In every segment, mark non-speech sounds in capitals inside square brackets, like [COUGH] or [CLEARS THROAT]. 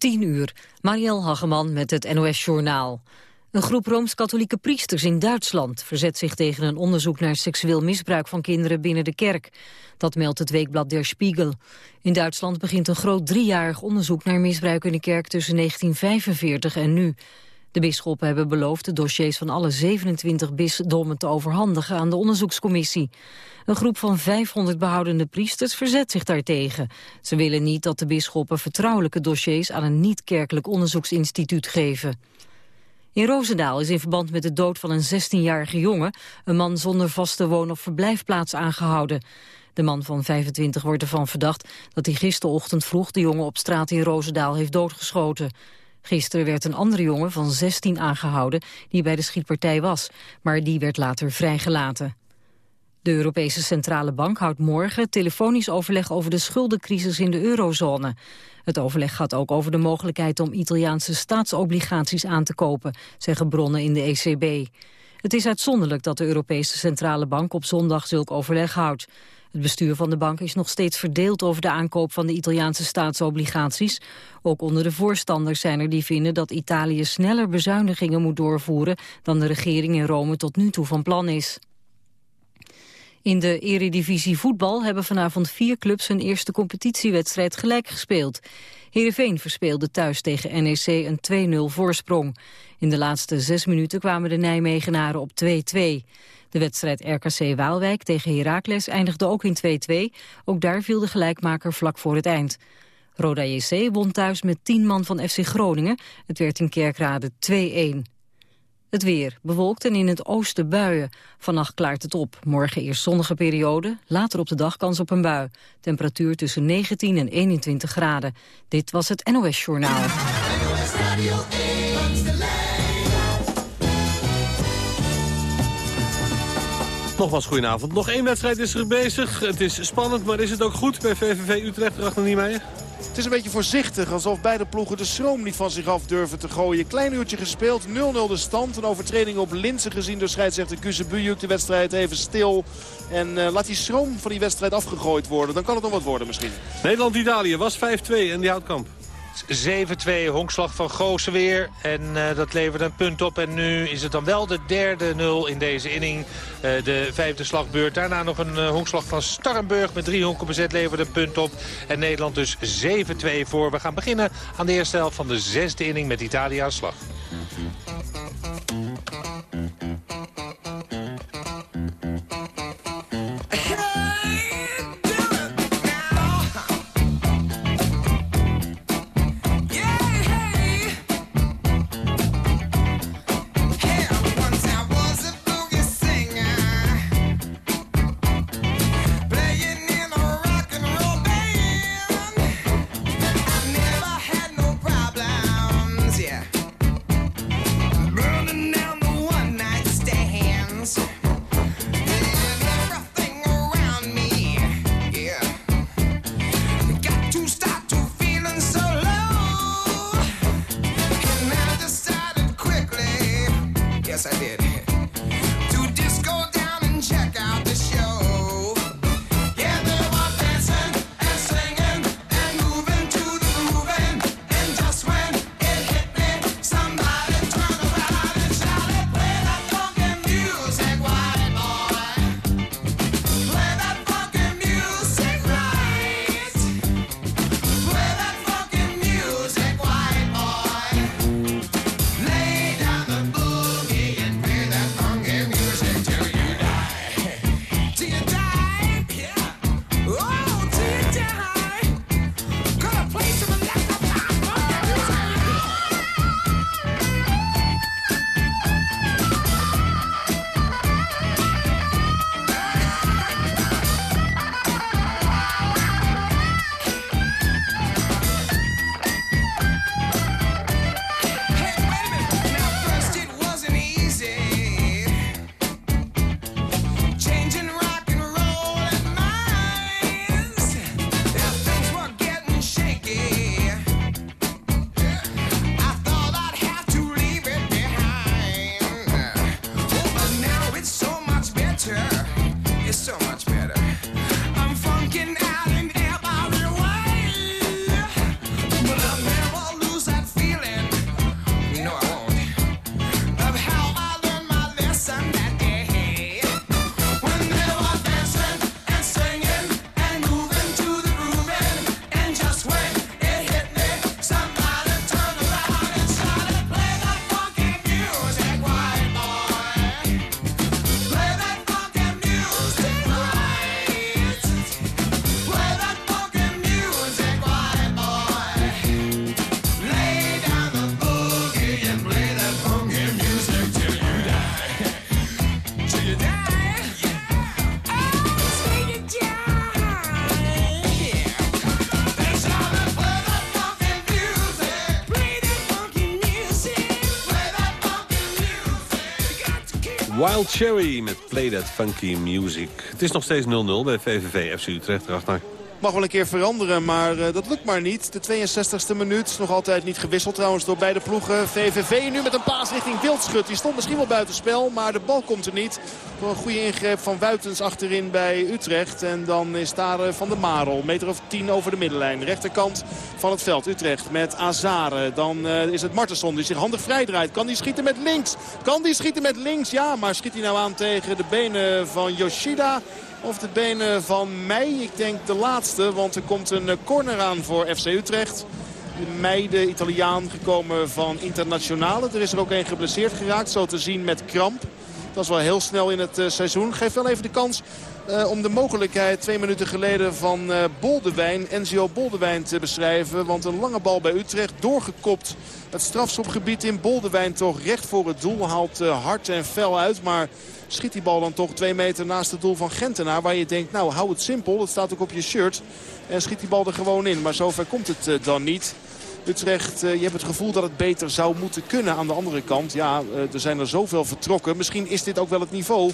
10 uur. Marielle Hageman met het NOS Journaal. Een groep Rooms-Katholieke priesters in Duitsland verzet zich tegen een onderzoek naar seksueel misbruik van kinderen binnen de kerk. Dat meldt het weekblad Der Spiegel. In Duitsland begint een groot driejarig onderzoek naar misbruik in de kerk tussen 1945 en nu. De bisschoppen hebben beloofd de dossiers van alle 27 bisdommen te overhandigen aan de onderzoekscommissie. Een groep van 500 behoudende priesters verzet zich daartegen. Ze willen niet dat de bisschoppen vertrouwelijke dossiers aan een niet-kerkelijk onderzoeksinstituut geven. In Roosendaal is in verband met de dood van een 16-jarige jongen... een man zonder vaste woon- of verblijfplaats aangehouden. De man van 25 wordt ervan verdacht dat hij gisterochtend vroeg... de jongen op straat in Roosendaal heeft doodgeschoten. Gisteren werd een andere jongen van 16 aangehouden die bij de schietpartij was, maar die werd later vrijgelaten. De Europese Centrale Bank houdt morgen telefonisch overleg over de schuldencrisis in de eurozone. Het overleg gaat ook over de mogelijkheid om Italiaanse staatsobligaties aan te kopen, zeggen bronnen in de ECB. Het is uitzonderlijk dat de Europese Centrale Bank op zondag zulk overleg houdt. Het bestuur van de bank is nog steeds verdeeld over de aankoop van de Italiaanse staatsobligaties. Ook onder de voorstanders zijn er die vinden dat Italië sneller bezuinigingen moet doorvoeren dan de regering in Rome tot nu toe van plan is. In de eredivisie voetbal hebben vanavond vier clubs hun eerste competitiewedstrijd gelijk gespeeld. Heerenveen verspeelde thuis tegen NEC een 2-0 voorsprong. In de laatste zes minuten kwamen de Nijmegenaren op 2-2. De wedstrijd RKC Waalwijk tegen Heracles eindigde ook in 2-2. Ook daar viel de gelijkmaker vlak voor het eind. Roda JC won thuis met 10 man van FC Groningen. Het werd in Kerkrade 2-1. Het weer, bewolkt en in het oosten buien. Vannacht klaart het op. Morgen eerst zonnige periode, later op de dag kans op een bui. Temperatuur tussen 19 en 21 graden. Dit was het NOS Journaal. Nogmaals goedenavond. Nog één wedstrijd is er bezig. Het is spannend, maar is het ook goed bij VVV Utrecht erachter niet mee? Het is een beetje voorzichtig, alsof beide ploegen de schroom niet van zich af durven te gooien. Klein uurtje gespeeld, 0-0 de stand. Een overtreding op Linsen gezien door scheidsrechter Kuzebujuk. De wedstrijd even stil. En uh, laat die schroom van die wedstrijd afgegooid worden. Dan kan het nog wat worden misschien. Nederland-Italië was 5-2 en die houdt kamp. 7-2 honkslag van Goosen weer. En uh, dat levert een punt op. En nu is het dan wel de derde nul in deze inning. Uh, de vijfde slagbeurt. Daarna nog een uh, honkslag van Starrenburg met drie honken bezet levert een punt op. En Nederland dus 7-2 voor. We gaan beginnen aan de eerste helft van de zesde inning met Italië aan slag. Wild Cherry met Play That Funky Music. Het is nog steeds 0-0 bij VVV FC Utrecht. Erachter. Mag wel een keer veranderen, maar uh, dat lukt maar niet. De 62e minuut, nog altijd niet gewisseld trouwens door beide ploegen. VVV nu met een paas richting Wildschut. Die stond misschien wel buitenspel, maar de bal komt er niet. Door een goede ingreep van Wuitens achterin bij Utrecht. En dan is daar Van de Marel, meter of 10 over de middenlijn. Rechterkant van het veld, Utrecht met Azare. Dan uh, is het Martenson die zich handig vrijdraait. Kan die schieten met links? Kan die schieten met links? Ja, maar schiet hij nou aan tegen de benen van Yoshida? Of de benen van Mei. Ik denk de laatste, want er komt een corner aan voor FC Utrecht. Mei, de Italiaan, gekomen van Internationale. Er is er ook een geblesseerd geraakt, zo te zien met kramp. Dat is wel heel snel in het uh, seizoen. Geeft wel even de kans uh, om de mogelijkheid twee minuten geleden van uh, Boldewijn, NCO Boldewijn te beschrijven. Want een lange bal bij Utrecht, doorgekopt het strafschopgebied in Boldewijn toch recht voor het doel. Haalt hard en fel uit, maar schiet die bal dan toch twee meter naast het doel van Gentenaar. Waar je denkt, nou hou het simpel, dat staat ook op je shirt. En schiet die bal er gewoon in, maar zover komt het uh, dan niet. Utrecht, uh, je hebt het gevoel dat het beter zou moeten kunnen aan de andere kant. Ja, uh, er zijn er zoveel vertrokken. Misschien is dit ook wel het niveau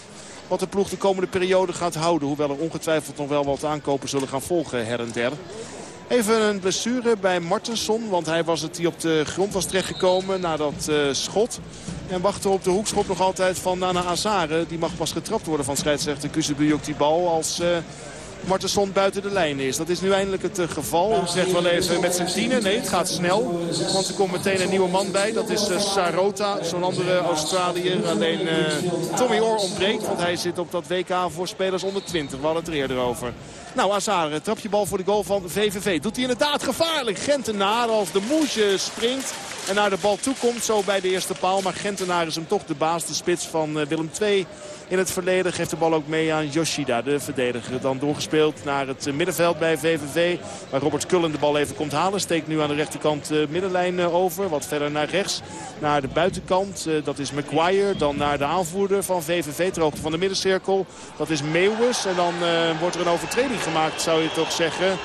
wat de ploeg de komende periode gaat houden. Hoewel er ongetwijfeld nog wel wat aankopen zullen gaan volgen her en der. Even een blessure bij Martensson. Want hij was het die op de grond was terechtgekomen na dat uh, schot. En wachten op de hoekschop nog altijd van Nana Azare. Die mag pas getrapt worden van scheidsrechter Kuzebujuk die bal als... Uh, Martensson buiten de lijn is. Dat is nu eindelijk het uh, geval. Zegt wel even met zijn tienen. Nee, het gaat snel. Want er komt meteen een nieuwe man bij. Dat is uh, Sarota, zo'n andere Australiër. Alleen uh, Tommy Orr ontbreekt. Want hij zit op dat WK voor spelers onder 20. We hadden het er eerder over. Nou, Azar, trap je bal voor de goal van VVV. Doet hij inderdaad gevaarlijk. Gentenaar als de moesje springt en naar de bal toe komt. Zo bij de eerste paal. Maar Gentenaar is hem toch de baas, de spits van Willem II in het verleden. Geeft de bal ook mee aan Yoshida, de verdediger. Dan doorgespeeld naar het middenveld bij VVV. Waar Robert Kullen de bal even komt halen. Steekt nu aan de rechterkant de middenlijn over. Wat verder naar rechts. Naar de buitenkant. Dat is Maguire. Dan naar de aanvoerder van VVV. Ter hoogte van de middencirkel. Dat is Meeuwis. En dan wordt er een overtreding gemaakt, zou je toch zeggen.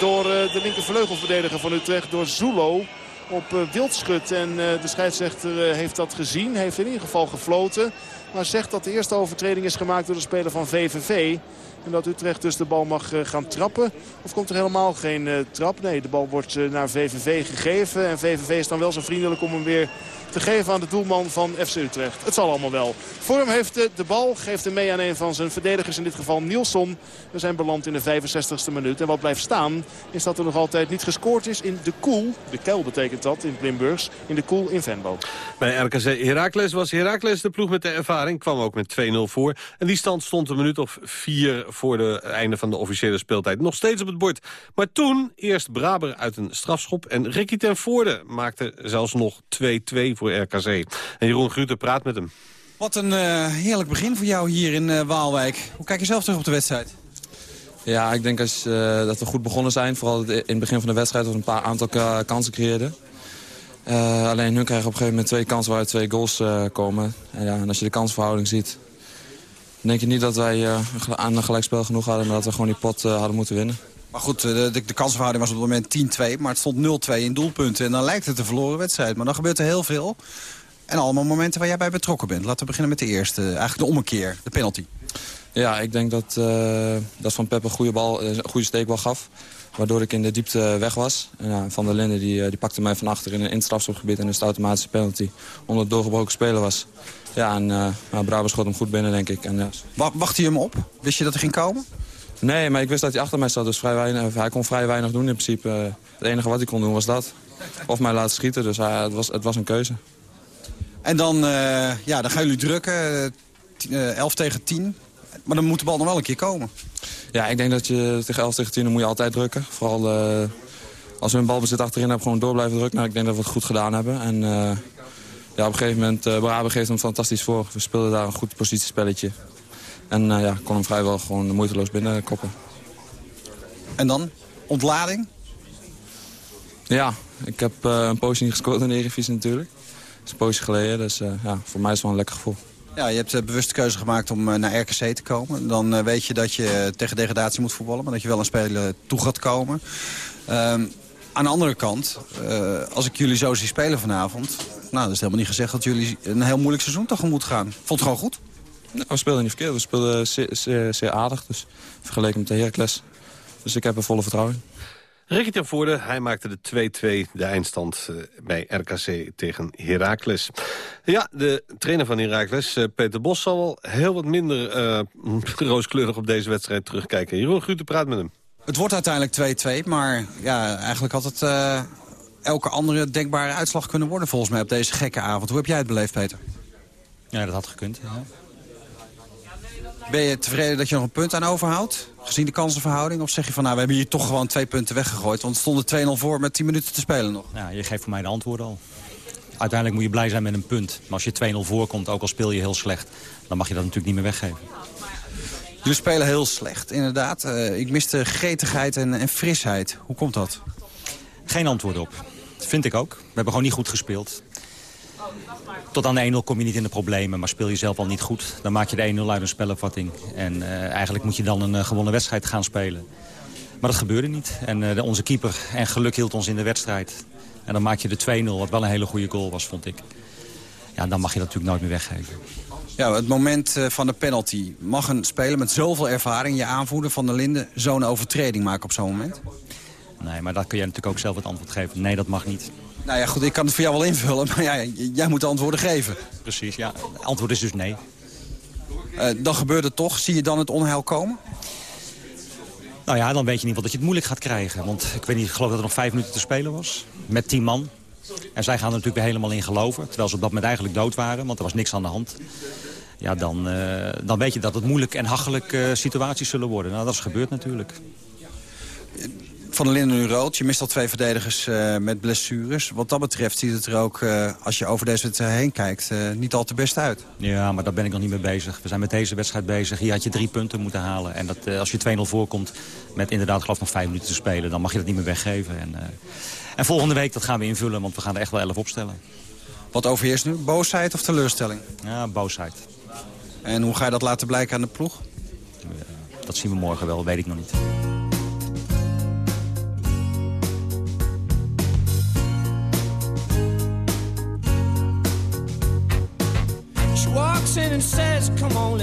Door de linkervleugelverdediger van Utrecht. Door Zulo op uh, Wildschut. En de scheidsrechter heeft dat gezien. Heeft in ieder geval gefloten. Maar zegt dat de eerste overtreding is gemaakt door de speler van VVV. En dat Utrecht dus de bal mag gaan trappen. Of komt er helemaal geen trap? Nee, de bal wordt naar VVV gegeven. En VVV is dan wel zo vriendelijk om hem weer te geven aan de doelman van FC Utrecht. Het zal allemaal wel. Vorm heeft de, de bal, geeft hem mee aan een van zijn verdedigers, in dit geval Nielsen. We zijn beland in de 65ste minuut. En wat blijft staan is dat er nog altijd niet gescoord is in de koel. De kuil betekent dat in Limburgs. In de koel in Venlo. Bij RKC Heracles was Heracles de ploeg met de ervaring. Kwam ook met 2-0 voor. En die stand stond een minuut of vier voor het einde van de officiële speeltijd. Nog steeds op het bord. Maar toen eerst Braber uit een strafschop. En Ricky ten Voorde maakte zelfs nog 2-2 voor RKC. En Jeroen Gruter praat met hem. Wat een uh, heerlijk begin voor jou hier in uh, Waalwijk. Hoe kijk je zelf terug op de wedstrijd? Ja, ik denk als, uh, dat we goed begonnen zijn. Vooral in het begin van de wedstrijd dat we een paar aantal kansen creëerden. alleen hun krijgen op een gegeven moment twee kansen waaruit twee goals komen. En, ja, en als je de kansverhouding ziet... dan denk je niet dat wij aan een gelijkspel genoeg hadden... maar dat we gewoon die pot hadden moeten winnen. Maar goed, de, de, de kansverhouding was op het moment 10-2. Maar het stond 0-2 in doelpunten. En dan lijkt het een verloren wedstrijd. Maar dan gebeurt er heel veel. En allemaal momenten waar jij bij betrokken bent. Laten we beginnen met de eerste. Eigenlijk de ommekeer, de penalty. Ja, ik denk dat, uh, dat Van Pep een goede, bal, een goede steekbal gaf. Waardoor ik in de diepte weg was. En, ja, van der Linden die, die pakte mij van achter in een instrafstopgebied. En is de automatische penalty. Omdat het doorgebroken speler was. Ja, en uh, nou, Brabant schot hem goed binnen, denk ik. En, uh, Wacht hij hem op? Wist je dat hij ging komen? Nee, maar ik wist dat hij achter mij zat, dus vrij weinig, hij kon vrij weinig doen in principe. Het enige wat hij kon doen was dat. Of mij laten schieten, dus hij, het, was, het was een keuze. En dan, uh, ja, dan gaan jullie drukken, uh, 11 tegen 10. Maar dan moet de bal nog wel een keer komen. Ja, ik denk dat je tegen 11 tegen 10 dan moet je altijd drukken. Vooral uh, als we een balbezit achterin hebben, gewoon door blijven drukken. Nou, ik denk dat we het goed gedaan hebben. En uh, ja, op een gegeven moment, uh, Brabe geeft hem fantastisch voor. We speelden daar een goed positiespelletje. En uh, ja, kon hem vrijwel gewoon moeiteloos binnenkoppen. En dan? Ontlading? Ja, ik heb uh, een poosje niet gescoord in de Eredivisie natuurlijk. Dat is een poosje geleden, dus uh, ja, voor mij is het wel een lekker gevoel. Ja, je hebt de bewuste keuze gemaakt om naar RKC te komen. Dan weet je dat je tegen degradatie moet voetballen, maar dat je wel een speler toe gaat komen. Um, aan de andere kant, uh, als ik jullie zo zie spelen vanavond... nou, dat is helemaal niet gezegd dat jullie een heel moeilijk seizoen tegemoet gaan. Vond het gewoon goed? Nou, we speelden niet verkeerd. We speelden zeer, zeer, zeer aardig. Dus vergeleken met de Heracles. Dus ik heb er volle vertrouwen in. Ricky ten Voorde, hij maakte de 2-2, de eindstand eh, bij RKC tegen Heracles. Ja, de trainer van Heracles, eh, Peter Bos, zal wel heel wat minder uh, [LAUGHS] rooskleurig op deze wedstrijd terugkijken. Jeroen Grute praat met hem. Het wordt uiteindelijk 2-2, maar ja, eigenlijk had het uh, elke andere denkbare uitslag kunnen worden volgens mij op deze gekke avond. Hoe heb jij het beleefd, Peter? Ja, dat had gekund. Ja. Ben je tevreden dat je nog een punt aan overhoudt? Gezien de kansenverhouding? Of zeg je van nou, we hebben hier toch gewoon twee punten weggegooid? Want het stonden 2-0 voor met 10 minuten te spelen nog. Ja, je geeft voor mij de antwoorden al. Uiteindelijk moet je blij zijn met een punt. Maar als je 2-0 voorkomt, ook al speel je heel slecht... dan mag je dat natuurlijk niet meer weggeven. Jullie spelen heel slecht, inderdaad. Uh, ik miste gretigheid en, en frisheid. Hoe komt dat? Geen antwoord op. Dat vind ik ook. We hebben gewoon niet goed gespeeld. Tot aan de 1-0 kom je niet in de problemen, maar speel je zelf al niet goed. Dan maak je de 1-0 uit een spelopvatting. En uh, eigenlijk moet je dan een uh, gewonnen wedstrijd gaan spelen. Maar dat gebeurde niet. En uh, de, onze keeper en geluk hield ons in de wedstrijd. En dan maak je de 2-0, wat wel een hele goede goal was, vond ik. Ja, dan mag je dat natuurlijk nooit meer weggeven. Ja, het moment van de penalty. Mag een speler met zoveel ervaring, je aanvoerder van der Linden... zo'n overtreding maken op zo'n moment? Nee, maar daar kun jij natuurlijk ook zelf het antwoord geven. Nee, dat mag niet. Nou ja, goed, ik kan het voor jou wel invullen, [LAUGHS] maar ja, jij moet de antwoorden geven. Precies, ja. Het antwoord is dus nee. Uh, dan gebeurt het toch. Zie je dan het onheil komen? Nou ja, dan weet je in ieder geval dat je het moeilijk gaat krijgen. Want ik weet niet, ik geloof dat er nog vijf minuten te spelen was. Met tien man. En zij gaan er natuurlijk weer helemaal in geloven. Terwijl ze op dat moment eigenlijk dood waren, want er was niks aan de hand. Ja, dan, uh, dan weet je dat het moeilijk en hachelijk uh, situaties zullen worden. Nou, dat is gebeurd natuurlijk. Van der Linden nu rood. Je mist al twee verdedigers uh, met blessures. Wat dat betreft ziet het er ook, uh, als je over deze wedstrijd heen kijkt, uh, niet al te best uit. Ja, maar daar ben ik nog niet mee bezig. We zijn met deze wedstrijd bezig. Hier had je drie punten moeten halen. En dat, als je 2-0 voorkomt met inderdaad geloof nog vijf minuten te spelen... dan mag je dat niet meer weggeven. En, en volgende week dat gaan we invullen, want we gaan er echt wel elf opstellen. Wat overheerst nu? Boosheid of teleurstelling? Ja, boosheid. En hoe ga je dat laten blijken aan de ploeg? dat zien we morgen wel, weet ik nog niet.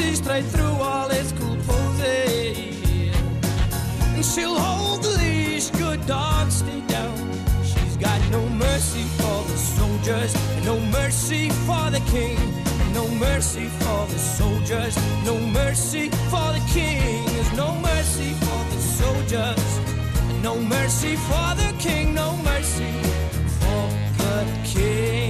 Sees straight through all his cool poses. And she'll hold the leash, good dog, stay down. She's got no mercy for the soldiers, no mercy for the king. No mercy for the soldiers, no mercy for the king. There's no mercy for the soldiers. No mercy for the king, no mercy for the king.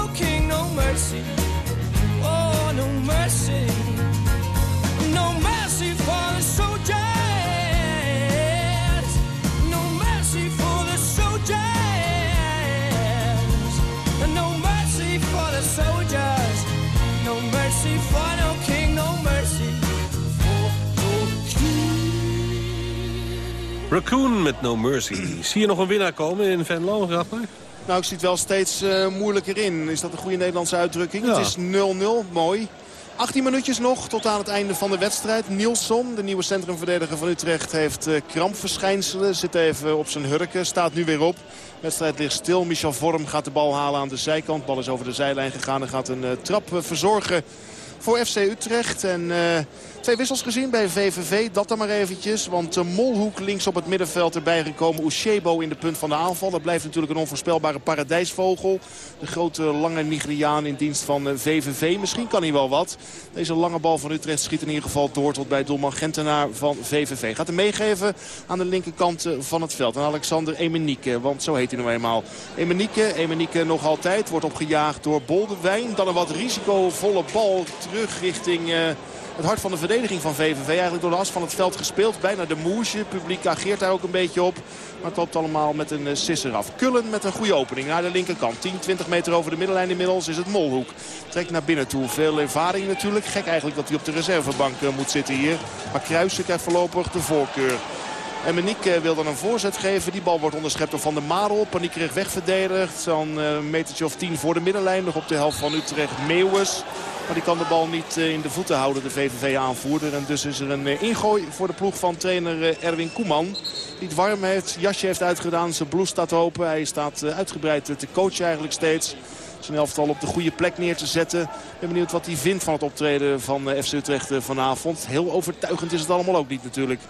Raccoon met No Mercy. Zie je nog een winnaar komen in Venlo, Rapper? Nou, ik zie het wel steeds uh, moeilijker in. Is dat een goede Nederlandse uitdrukking? Ja. Het is 0-0, mooi. 18 minuutjes nog tot aan het einde van de wedstrijd. Nielsson, de nieuwe centrumverdediger van Utrecht, heeft uh, krampverschijnselen. Zit even op zijn hurken, staat nu weer op. De wedstrijd ligt stil. Michel Vorm gaat de bal halen aan de zijkant. Bal is over de zijlijn gegaan en gaat een uh, trap verzorgen voor FC Utrecht. En uh, twee wissels gezien bij VVV. Dat dan maar eventjes. Want uh, Molhoek links op het middenveld erbij gekomen. Ushebo in de punt van de aanval. Dat blijft natuurlijk een onvoorspelbare paradijsvogel. De grote lange Nigeriaan in dienst van VVV. Misschien kan hij wel wat. Deze lange bal van Utrecht schiet in ieder geval door tot bij doelman Gentenaar van VVV. Gaat hem meegeven aan de linkerkant van het veld. En Alexander Emenieke. Want zo heet hij nou eenmaal. Emenieke, Emenieke nog altijd. Wordt opgejaagd door Boldewijn. Dan een wat risicovolle bal terug richting het hart van de verdediging van VVV. Eigenlijk door de as van het veld gespeeld. Bijna de moesje. Publiek ageert daar ook een beetje op. Maar het loopt allemaal met een uh, sisser af. Kullen met een goede opening naar de linkerkant. 10, 20 meter over de middenlijn inmiddels is het Molhoek. Trekt naar binnen toe. Veel ervaring natuurlijk. Gek eigenlijk dat hij op de reservebank uh, moet zitten hier. Maar Kruijsen krijgt voorlopig de voorkeur. En Meniek wil dan een voorzet geven. Die bal wordt onderschept door Van der Marel. Paniekerig wegverdedigd. Dan een metertje of 10 voor de middenlijn. Nog op de helft van Utrecht Meeuwis. Maar die kan de bal niet in de voeten houden, de VVV-aanvoerder. En dus is er een ingooi voor de ploeg van trainer Erwin Koeman. Die het warm heeft, jasje heeft uitgedaan, zijn blouse staat open. Hij staat uitgebreid te coachen eigenlijk steeds. Zijn elftal op de goede plek neer te zetten. Ik ben benieuwd wat hij vindt van het optreden van FC Utrecht vanavond. Heel overtuigend is het allemaal ook niet natuurlijk.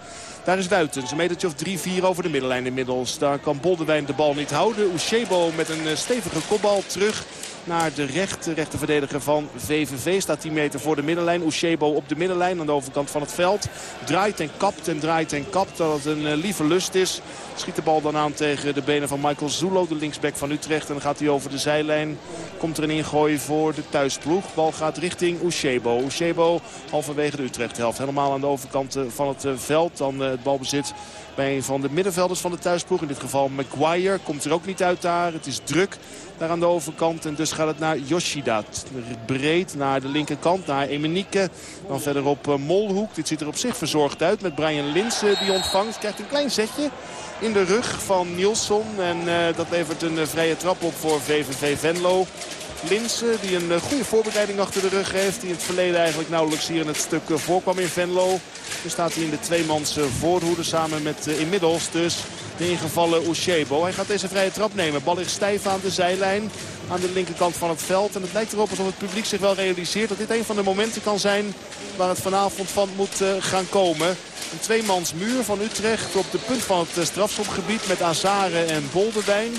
Daar is Wuitens, een metertje of 3-4 over de middenlijn inmiddels. Daar kan Boldewijn de bal niet houden. Ushebo met een stevige kopbal terug naar de rechter, rechterverdediger van VVV. Staat 10 meter voor de middenlijn. Ushebo op de middenlijn aan de overkant van het veld. Draait en kapt en draait en kapt. Dat het een lieve lust is. Schiet de bal dan aan tegen de benen van Michael Zulo, de linksback van Utrecht. En dan gaat hij over de zijlijn. Komt er een ingooi voor de thuisploeg. Bal gaat richting Ushebo. Ushebo halverwege de Utrecht helft. Helemaal aan de overkant van het veld. Dan het balbezit bij een van de middenvelders van de thuisploeg. In dit geval Maguire. Komt er ook niet uit daar. Het is druk daar aan de overkant. En dus gaat het naar Yoshida. Breed naar de linkerkant, naar Emenike. Dan verderop uh, Molhoek. Dit ziet er op zich verzorgd uit met Brian Linsen die ontvangt. Krijgt een klein zetje in de rug van Nielsson. En uh, dat levert een uh, vrije trap op voor VVV Venlo. Linsen die een goede voorbereiding achter de rug heeft. Die in het verleden eigenlijk nauwelijks hier in het stuk voorkwam in Venlo. Nu staat hij in de tweemans voorhoede samen met inmiddels dus de ingevallen Ushebo. Hij gaat deze vrije trap nemen. Bal ligt stijf aan de zijlijn. Aan de linkerkant van het veld. En het lijkt erop alsof het publiek zich wel realiseert dat dit een van de momenten kan zijn waar het vanavond van moet gaan komen. Een tweemans muur van Utrecht op de punt van het strafschopgebied met Azare en Boldewijn.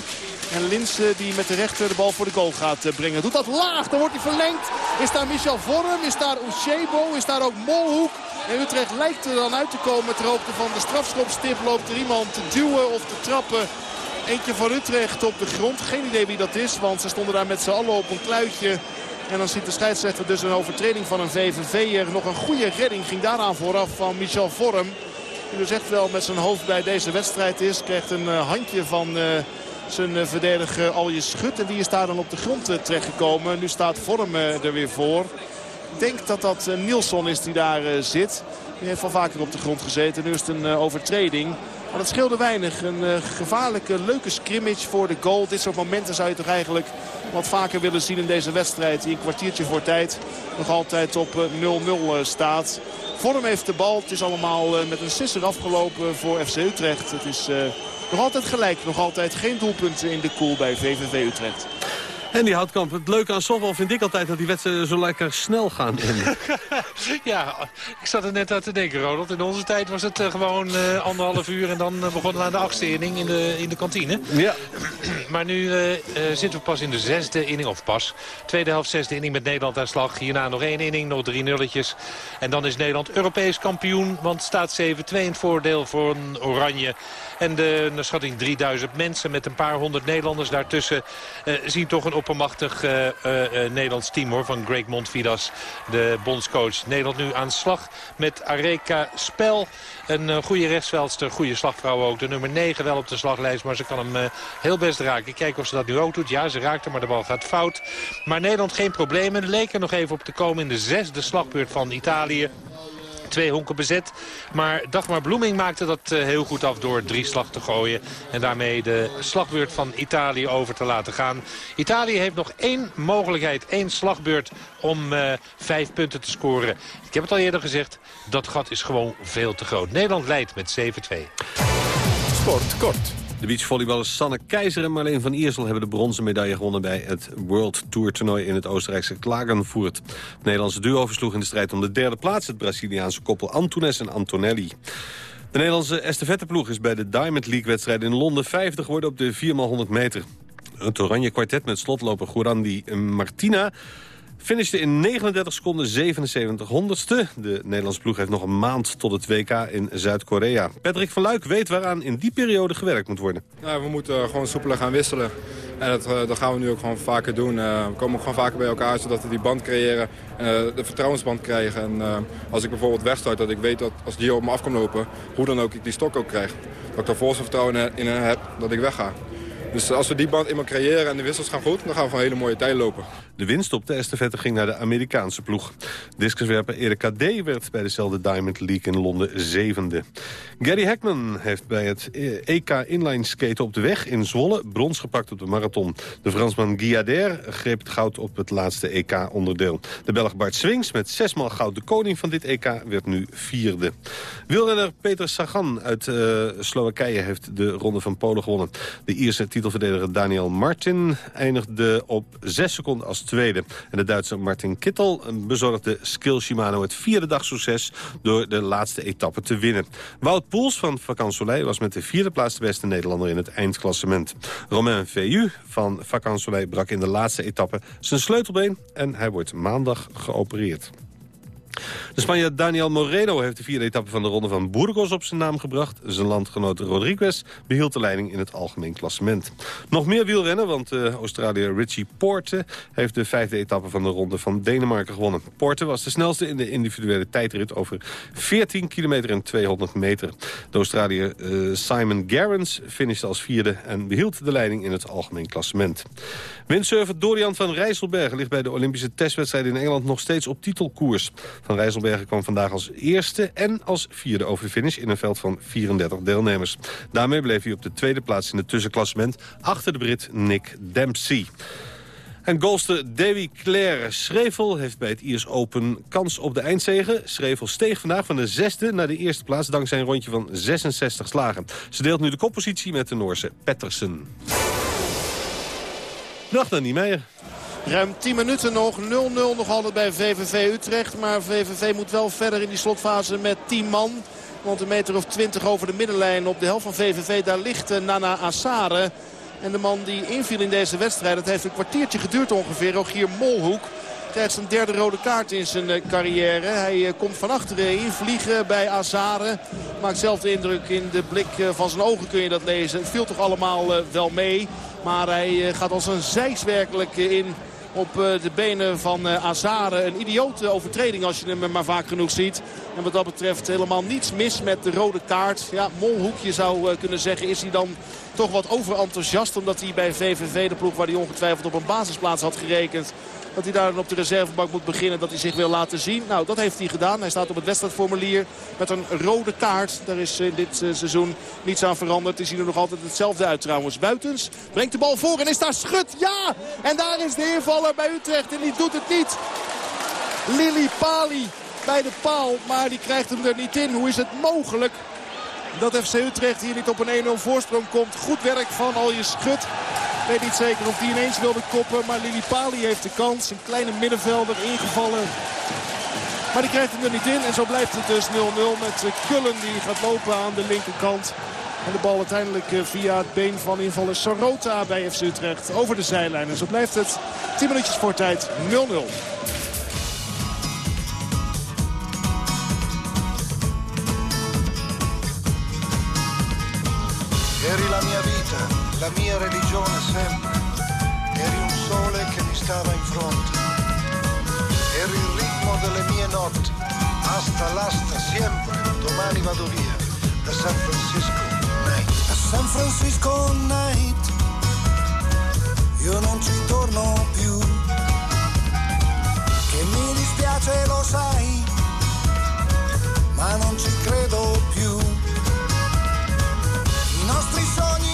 En Linsen die met de rechter de bal voor de goal gaat brengen. Doet dat laag, dan wordt hij verlengd. Is daar Michel Vorm, is daar Ushebo, is daar ook Molhoek. En Utrecht lijkt er dan uit te komen ter hoogte van de strafschopstip. Loopt er iemand te duwen of te trappen. Eentje van Utrecht op de grond. Geen idee wie dat is, want ze stonden daar met z'n allen op een kluitje. En dan ziet de scheidsrechter dus een overtreding van een VVV'er. Nog een goede redding ging daaraan vooraf van Michel Vorm. Die dus echt wel met zijn hoofd bij deze wedstrijd is. Krijgt een uh, handje van... Uh, zijn uh, verdediger Alje Schut. En die is daar dan op de grond uh, terechtgekomen. Nu staat Vorm uh, er weer voor. Ik denk dat dat Nielsen is die daar zit. Die heeft al vaker op de grond gezeten. Nu is het een overtreding. Maar dat scheelde weinig. Een gevaarlijke, leuke scrimmage voor de goal. Dit soort momenten zou je toch eigenlijk wat vaker willen zien in deze wedstrijd. Die een kwartiertje voor tijd nog altijd op 0-0 uh, staat. Vorm heeft de bal. Het is allemaal met een sisser afgelopen voor FC Utrecht. Het is nog altijd gelijk. Nog altijd geen doelpunten in de koel bij VVV Utrecht. En die Houtkamp, het leuke aan softbal vind ik altijd dat die wedstrijden zo lekker snel gaan. [LAUGHS] ja, ik zat er net aan te denken, Ronald. In onze tijd was het uh, gewoon uh, anderhalf uur en dan uh, begonnen we aan de achtste inning in de, in de kantine. Ja. [CLEARS THROAT] maar nu zitten we pas in de zesde inning, of pas. Tweede helft, zesde inning met Nederland aan slag. Hierna nog één inning, nog drie nulletjes. En dan is Nederland Europees kampioen, want staat 7-2 in het voordeel voor een Oranje. En de, schatting 3000 mensen met een paar honderd Nederlanders daartussen zien toch een oppermachtig uh, uh, Nederlands team hoor, van Greg Montvidas, de bondscoach. Nederland nu aan slag met Areka Spel. Een goede rechtsveldster, goede slagvrouw ook. De nummer 9 wel op de slaglijst, maar ze kan hem heel best raken. Kijken of ze dat nu ook doet. Ja, ze raakt hem, maar de bal gaat fout. Maar Nederland geen problemen. Leek er nog even op te komen in de zesde slagbeurt van Italië. Twee honken bezet. Maar Dagmar Bloeming maakte dat heel goed af door drie slag te gooien. En daarmee de slagbeurt van Italië over te laten gaan. Italië heeft nog één mogelijkheid, één slagbeurt om vijf punten te scoren. Ik heb het al eerder gezegd, dat gat is gewoon veel te groot. Nederland leidt met 7-2. Sport kort. De beachvolleyballers Sanne Keizer en Marleen van Iersel... hebben de bronzen medaille gewonnen bij het World Tour toernooi... in het Oostenrijkse Klagenvoort. Het Nederlandse duo versloeg in de strijd om de derde plaats... het Braziliaanse koppel Antunes en Antonelli. De Nederlandse estafetteploeg is bij de Diamond League-wedstrijd in Londen... vijfde geworden op de 4x100 meter. Het oranje kwartet met slotloper Gourandi Martina Finishte in 39 seconden 77 honderdste. De Nederlandse ploeg heeft nog een maand tot het WK in Zuid-Korea. Patrick van Luik weet waaraan in die periode gewerkt moet worden. We moeten gewoon soepeler gaan wisselen. En dat, eh, dat, gaan we nu ook gewoon vaker doen. Uh, we komen ook gewoon vaker bij elkaar zodat we die band creëren. De vertrouwensband krijgen. En als ik bijvoorbeeld wegstart, dat ik weet dat als die op me af kan lopen... hoe dan ook ik die stok ook krijg. Dat ik er volgens vertrouwen in heb dat ik wegga. Dus als we die band eenmaal creëren en de wissels gaan goed... dan gaan we van hele mooie tijd lopen. De winst op de estafette ging naar de Amerikaanse ploeg. Discuswerper Erika D. werd bij dezelfde Diamond League in Londen zevende. Gary Hackman heeft bij het EK Inline Skaten op de weg in Zwolle... brons gepakt op de marathon. De Fransman Guyader greep het goud op het laatste EK-onderdeel. De Belg Bart Swings met zesmaal goud de koning van dit EK werd nu vierde. Wielrenner Peter Sagan uit uh, Slowakije heeft de Ronde van Polen gewonnen. De Ierse titelverdediger Daniel Martin eindigde op zes seconden als tweede. En de Duitse Martin Kittel bezorgde Skill Shimano het vierde dag succes... door de laatste etappe te winnen. Wout Poels van Vacan Soleil was met de vierde plaats de beste Nederlander in het eindklassement. Romain Vu van Vacan Soleil brak in de laatste etappe zijn sleutelbeen... en hij wordt maandag geopereerd. De Spanjaard Daniel Moreno heeft de vierde etappe van de ronde van Burgos op zijn naam gebracht. Zijn landgenoot Rodriguez behield de leiding in het algemeen klassement. Nog meer wielrennen, want uh, Australiër Richie Porte heeft de vijfde etappe van de ronde van Denemarken gewonnen. Porte was de snelste in de individuele tijdrit over 14 kilometer en 200 meter. De Australiër uh, Simon Gerrans finishte als vierde en behield de leiding in het algemeen klassement. Windsurfer Dorian van Rijsselbergen ligt bij de Olympische testwedstrijd in Engeland nog steeds op titelkoers. Van Rijsselbergen kwam vandaag als eerste en als vierde over de finish in een veld van 34 deelnemers. Daarmee bleef hij op de tweede plaats in het tussenklassement achter de Brit Nick Dempsey. En golster Davy Claire Schrevel heeft bij het IS Open kans op de eindzege. Schrevel steeg vandaag van de zesde naar de eerste plaats... dankzij een rondje van 66 slagen. Ze deelt nu de koppositie met de Noorse Pettersen. Dag dan Niemeyer. Ruim 10 minuten nog. 0-0 nog altijd bij VVV Utrecht. Maar VVV moet wel verder in die slotfase met 10 man. Want een meter of 20 over de middenlijn op de helft van VVV. Daar ligt eh, Nana Assare. En de man die inviel in deze wedstrijd. Het heeft een kwartiertje geduurd ongeveer. Rogier Molhoek krijgt zijn derde rode kaart in zijn eh, carrière. Hij eh, komt van achteren invliegen bij Azare. Maakt zelf de indruk in de blik van zijn ogen kun je dat lezen. Het viel toch allemaal wel mee. Maar hij gaat als een zijs werkelijk in op eh, de benen van eh, Azare. Een idiote overtreding als je hem maar vaak genoeg ziet. En wat dat betreft helemaal niets mis met de rode kaart. Ja, Molhoek, je zou eh, kunnen zeggen, is hij dan toch wat overenthousiast. Omdat hij bij VVV, de ploeg waar hij ongetwijfeld op een basisplaats had gerekend dat hij daar dan op de reservebank moet beginnen. Dat hij zich wil laten zien. Nou, dat heeft hij gedaan. Hij staat op het wedstrijdformulier met een rode kaart. Daar is in dit eh, seizoen niets aan veranderd. Die zien er nog altijd hetzelfde uit trouwens. Buitens brengt de bal voor en is daar schut. Ja! En daar is de invaller bij Utrecht en die doet het niet. Lili Pali bij de paal, maar die krijgt hem er niet in. Hoe is het mogelijk? dat FC Utrecht hier niet op een 1-0 voorsprong komt. Goed werk van Alje Schut. Ik weet niet zeker of die ineens wilde koppen. Maar Lili Pali heeft de kans. Een kleine middenvelder ingevallen. Maar die krijgt hem er niet in. En zo blijft het dus 0-0 met Kullen die gaat lopen aan de linkerkant. En de bal uiteindelijk eh, via het been van invaller Sorota bij FC Utrecht over de zijlijn. En zo blijft het 10 minuutjes voor tijd 0-0. Vita, la mia religione sempre. Eri un sole che mi stava in fronte. Eri il ritmo delle mie notti. Asta l'asta sempre, domani vado via. Da San Francisco Night. A San Francisco Night. Io non ci torno più. Che mi dispiace, lo sai. ma non ci credo più. I nostri sogni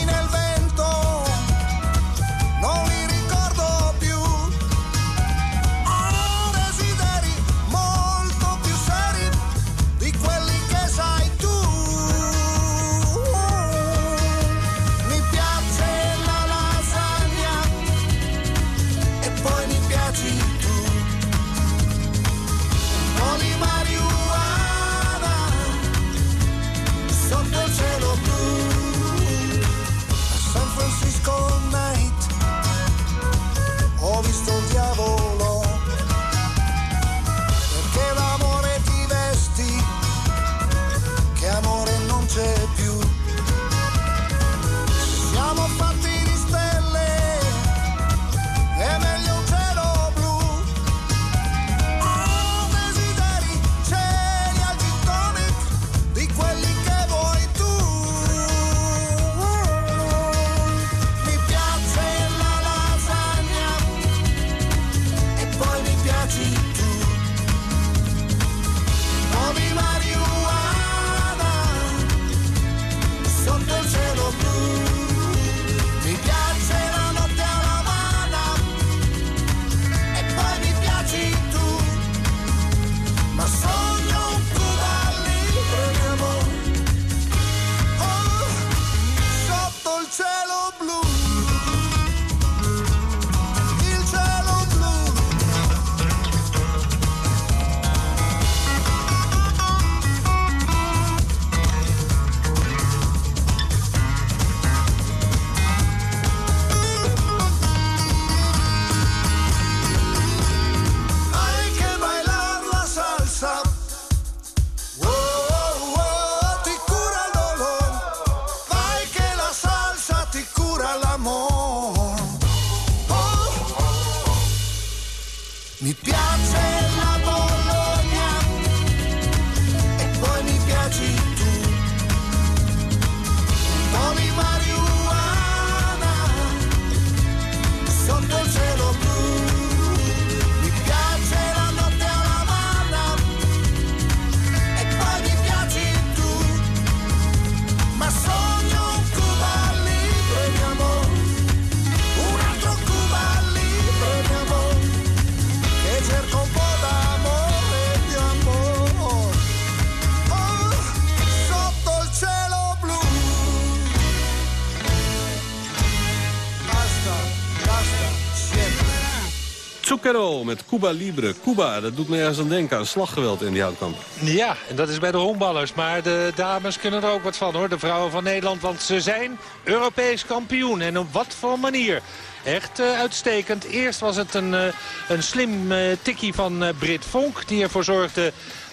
Met Cuba Libre. Cuba, dat doet me ergens aan denken aan slaggeweld in die houtkamp. Ja, en dat is bij de honkballers. Maar de dames kunnen er ook wat van hoor. De vrouwen van Nederland. Want ze zijn Europees kampioen. En op wat voor manier. Echt eh, uitstekend. Eerst was het een, eh, een slim eh, tikkie van Brit Vonk. Die ervoor zorgde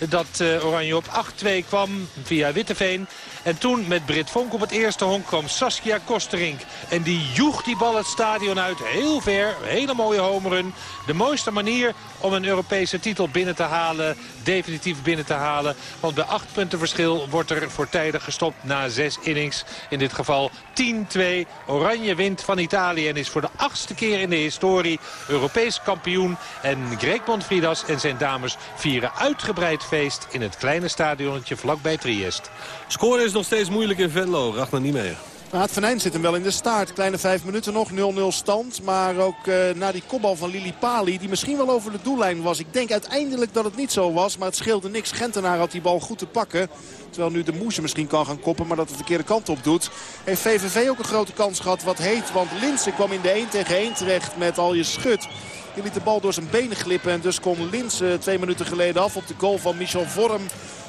dat Oranje op 8-2 kwam via Witteveen. En toen met Brit Vonk op het eerste honk kwam Saskia Kosterink. En die joeg die bal het stadion uit. Heel ver. Hele mooie homerun. De mooiste manier om een Europese titel binnen te halen. Definitief binnen te halen. Want bij acht punten verschil wordt er voortijdig gestopt na zes innings. In dit geval 10-2. Oranje wint van Italië en is voor de achtste keer in de historie Europees kampioen. En Greg Monfridas en zijn dames vieren uitgebreid feest in het kleine stadionnetje vlakbij Triest. Scoren is nog steeds moeilijk in Venlo. Ragnar niet meer. Maar het venijn zit hem wel in de staart. Kleine vijf minuten nog, 0-0 stand. Maar ook eh, na die kopbal van Lili Pali, die misschien wel over de doellijn was. Ik denk uiteindelijk dat het niet zo was, maar het scheelde niks. Gentenaar had die bal goed te pakken. Terwijl nu de Moesje misschien kan gaan koppen, maar dat de verkeerde kant op doet. Heeft VVV ook een grote kans gehad wat heet. Want Linsen kwam in de 1 tegen 1 terecht met al je schut. Die liet de bal door zijn benen glippen. En dus kon Linsen twee minuten geleden af op de goal van Michel Vorm.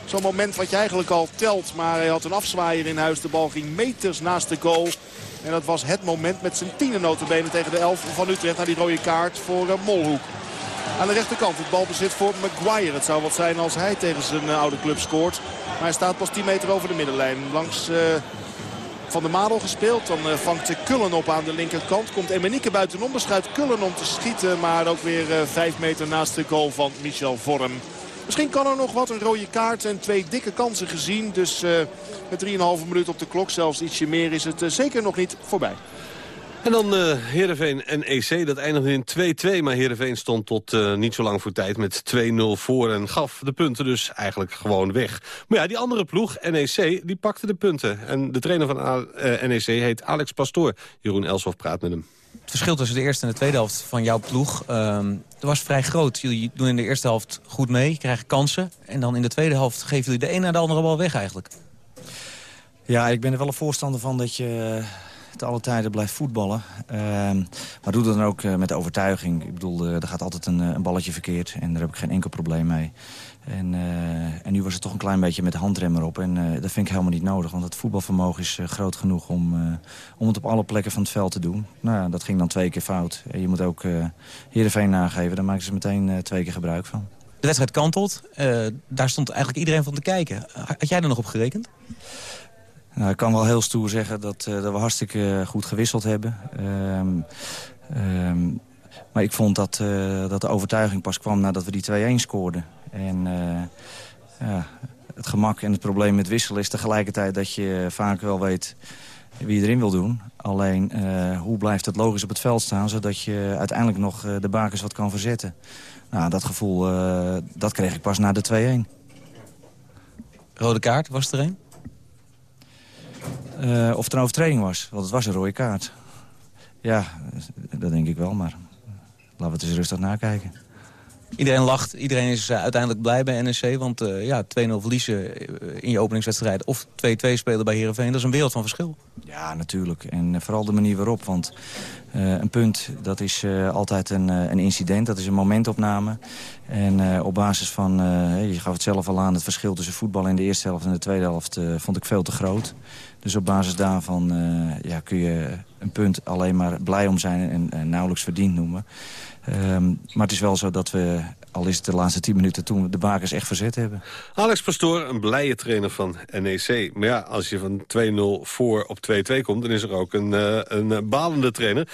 Zo'n moment wat je eigenlijk al telt. Maar hij had een afzwaaier in huis. De bal ging meters naast de goal. En dat was het moment met zijn tiende notenbenen tegen de 11 van Utrecht. Naar die rode kaart voor uh, Molhoek. Aan de rechterkant het balbezit voor Maguire. Het zou wat zijn als hij tegen zijn uh, oude club scoort. Maar hij staat pas 10 meter over de middenlijn. Langs... Uh, van de Madel gespeeld. Dan uh, vangt Kullen op aan de linkerkant. Komt Emenieke buitenom. Beschuit Kullen om te schieten. Maar ook weer uh, vijf meter naast de goal van Michel Vorm. Misschien kan er nog wat. Een rode kaart en twee dikke kansen gezien. Dus uh, met 3,5 minuut op de klok, zelfs ietsje meer, is het zeker nog niet voorbij. En dan uh, Heerenveen NEC, dat eindigde in 2-2. Maar Heerenveen stond tot niet zo lang voor tijd met 2-0 voor... en gaf de punten dus eigenlijk gewoon weg. Maar ja, die andere ploeg, NEC, die pakte de punten. En de trainer van NEC heet Alex Pastoor. Jeroen Elshoff praat met hem. Het verschil tussen de eerste en de tweede helft van jouw ploeg uh, was vrij groot. Jullie doen in de eerste helft goed mee, krijgen kansen. En dan in de tweede helft geven jullie de een na de andere bal weg eigenlijk. Ja, ik ben er wel een voorstander van dat je te alle tijden blijft voetballen. Uh, maar doe dat dan ook uh, met overtuiging. Ik bedoel, er gaat altijd een, een, balletje verkeerd en daar heb ik geen enkel probleem mee. En, en nu was het toch een klein beetje met de handrem erop. En dat vind ik helemaal niet nodig, want het voetbalvermogen is groot genoeg om, om het op alle plekken van het veld te doen. Nou ja, dat ging dan twee keer fout. En je moet ook Heerenveen nageven, daar maken ze meteen twee keer gebruik van. De wedstrijd kantelt, daar stond eigenlijk iedereen van te kijken. Had jij er nog op gerekend? Nou, ik kan wel heel stoer zeggen dat, uh, dat we hartstikke goed gewisseld hebben. Um, um, maar ik vond dat, uh, dat de overtuiging pas kwam nadat we die 2-1 scoorden. En uh, ja, het gemak en het probleem met wisselen is tegelijkertijd dat je vaak wel weet wie je erin wil doen. Alleen, hoe blijft het logisch op het veld staan... zodat je uiteindelijk nog de bakers wat kan verzetten. Nou, dat gevoel, dat kreeg ik pas na de 2-1. Rode kaart, was er een? Of het een overtreding was. Want het was een rode kaart. Ja, dat denk ik wel, maar laten we het eens rustig nakijken. Iedereen lacht, iedereen is uh, uiteindelijk blij bij NEC. Want uh, ja, 2-0 verliezen in je openingswedstrijd of 2-2 spelen bij Heerenveen... dat is een wereld van verschil. Ja, natuurlijk. En vooral de manier waarop. Want een punt, dat is altijd een, een, incident. Dat is een momentopname. En op basis van, je gaf het zelf al aan... het verschil tussen voetbal in de eerste helft en de tweede helft... vond ik veel te groot. Dus op basis daarvan uh, ja, kun je een punt alleen maar blij om zijn en, en nauwelijks verdiend noemen. Um, maar het is wel zo dat we, al is het de laatste tien minuten toen de bakers echt verzet hebben. Alex Pastoor, een blije trainer van NEC. Maar ja, als je van 2-0 voor op 2-2 komt, dan is er ook een, uh, een balende trainer.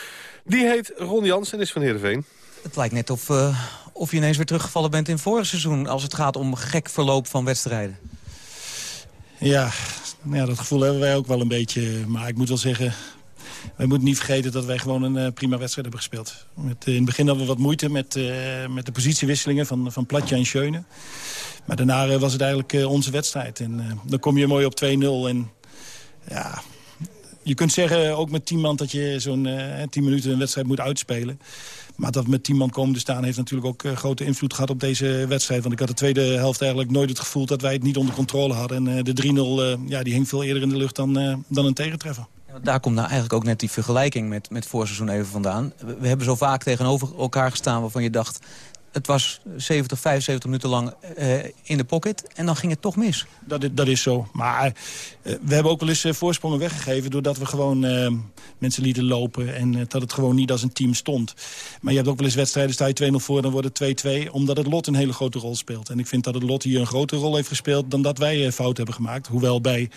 Die heet Ron Jans en is van Heerenveen. Het lijkt net of, uh, of je ineens weer teruggevallen bent in vorig seizoen... als het gaat om gek verloop van wedstrijden. Ja, ja, dat gevoel hebben wij ook wel een beetje. Maar ik moet wel zeggen, wij moeten niet vergeten dat wij gewoon een uh, prima wedstrijd hebben gespeeld. Met, uh, in het begin hadden we wat moeite met, uh, met de positiewisselingen van, van Platja en Schöne. Maar daarna was het eigenlijk onze wedstrijd. En dan kom je mooi op 2-0. En ja, je kunt zeggen, ook met 10 man, dat je zo'n 10 minuten een wedstrijd moet uitspelen. Maar dat met tien man komen te staan heeft natuurlijk ook uh, grote invloed gehad op deze wedstrijd. Want ik had de tweede helft eigenlijk nooit het gevoel dat wij het niet onder controle hadden. En uh, de 3-0 uh, ja, die hing veel eerder in de lucht dan, dan een tegentreffer. Daar komt nou eigenlijk ook net die vergelijking met, met voorseizoen even vandaan. We hebben zo vaak tegenover elkaar gestaan waarvan je dacht het was 70, 75 minuten lang uh, in de pocket. En dan ging het toch mis. Dat is, dat is zo. Maar uh, we hebben ook wel eens uh, voorsprongen weggegeven... doordat we gewoon mensen lieten lopen... en dat het gewoon niet als een team stond. Maar je hebt ook wel eens wedstrijden, sta je 2-0 voor... dan wordt het 2-2, omdat het lot een hele grote rol speelt. En ik vind dat het lot hier een grotere rol heeft gespeeld... dan dat wij fout hebben gemaakt. Hoewel bij,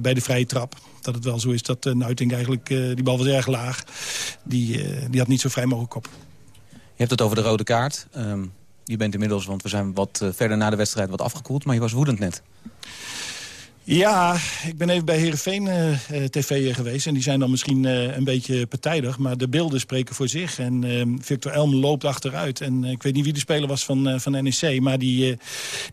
bij de vrije trap dat het wel zo is dat Nuiting eigenlijk... die bal was erg laag. Die, die had niet zo vrij mogelijk op. Je hebt het over de rode kaart. Um, je bent inmiddels, want we zijn wat uh, verder na de wedstrijd wat afgekoeld... maar je was woedend net. Ja, ik ben even bij Heerenveen uh, TV geweest. En die zijn dan misschien een beetje partijdig. Maar de beelden spreken voor zich. En uh, Victor Elm loopt achteruit. En ik weet niet wie de speler was van, van NEC. Maar die,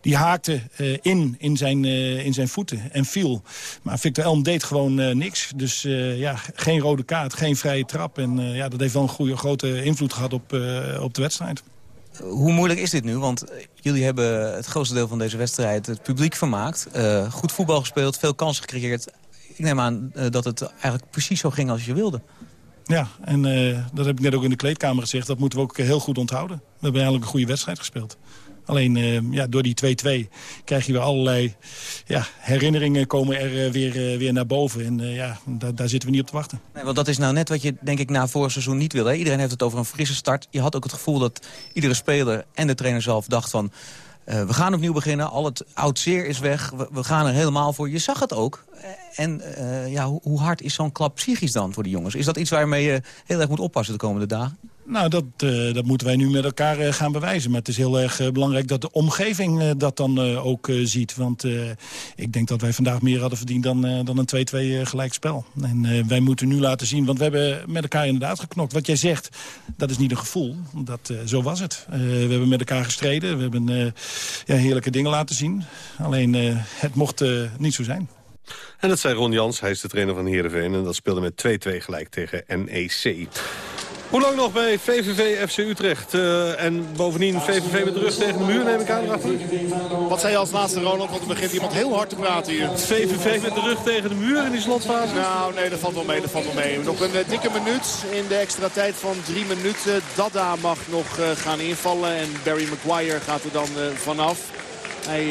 die haakte in, in zijn, in zijn voeten en viel. Maar Victor Elm deed gewoon niks. Dus ja, geen rode kaart, geen vrije trap. En ja, dat heeft wel een goede, grote invloed gehad op, op de wedstrijd. Hoe moeilijk is dit nu? Want jullie hebben het grootste deel van deze wedstrijd het publiek vermaakt. Uh, goed voetbal gespeeld, veel kansen gecreëerd. Ik neem aan uh, dat het eigenlijk precies zo ging als je wilde. Ja, en uh, dat heb ik net ook in de kleedkamer gezegd. Dat moeten we ook heel goed onthouden. We hebben eigenlijk een goede wedstrijd gespeeld. Alleen uh, ja, door die 2-2 krijg je weer allerlei ja, herinneringen komen er uh, weer, uh, weer naar boven. En ja, daar, zitten we niet op te wachten. Nee, want dat is nou net wat je denk ik na vorig seizoen niet wil. Hè? Iedereen heeft het over een frisse start. Je had ook het gevoel dat iedere speler en de trainer zelf dacht van... we gaan opnieuw beginnen, al het oud zeer is weg, we, gaan er helemaal voor. Je zag het ook. En ja, hoe hard is zo'n klap psychisch dan voor die jongens? Is dat iets waarmee je heel erg moet oppassen de komende dagen? Nou, dat, uh, dat moeten wij nu met elkaar uh, gaan bewijzen. Maar het is heel erg uh, belangrijk dat de omgeving dat dan ook ziet. Want ik denk dat wij vandaag meer hadden verdiend dan, dan een 2-2 gelijkspel. En wij moeten nu laten zien, want we hebben met elkaar inderdaad geknokt. Wat jij zegt, dat is niet een gevoel. Dat, zo was het. we hebben met elkaar gestreden. We hebben ja, heerlijke dingen laten zien. Alleen, het mocht niet zo zijn. En dat zei Ron Jans, hij is de trainer van Heerenveen. En dat speelde met 2-2 gelijk tegen NEC. Hoe lang nog bij VVV FC Utrecht? Uh, en bovendien VVV met de rug tegen de muur, neem ik aan. Wat zei je als laatste, Ronald? Want er begint iemand heel hard te praten hier. VVV met de rug tegen de muur in die slotfase? Nou, nee, dat valt wel mee. Dat valt wel mee. Nog een uh, dikke minuut in de extra tijd van drie minuten. Dada mag nog uh, gaan invallen en Barry Maguire gaat er dan vanaf. Hij,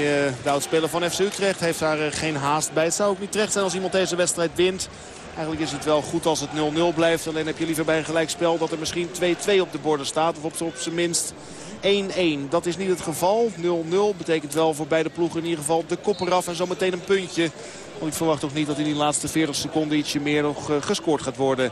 de oudspeler van FC Utrecht, heeft daar geen haast bij. Het zou ook niet terecht zijn als iemand deze wedstrijd wint. Eigenlijk is het wel goed als het 0-0 blijft. Alleen heb je liever bij een gelijkspel dat er misschien 2-2 op de borden staat. Of op, zijn minst 1-1. Dat is niet het geval. 0-0 betekent wel voor beide ploegen in ieder geval de kop eraf. En zometeen een puntje. Want ik verwacht ook niet dat in die laatste 40 seconden ietsje meer nog uh, gescoord gaat worden.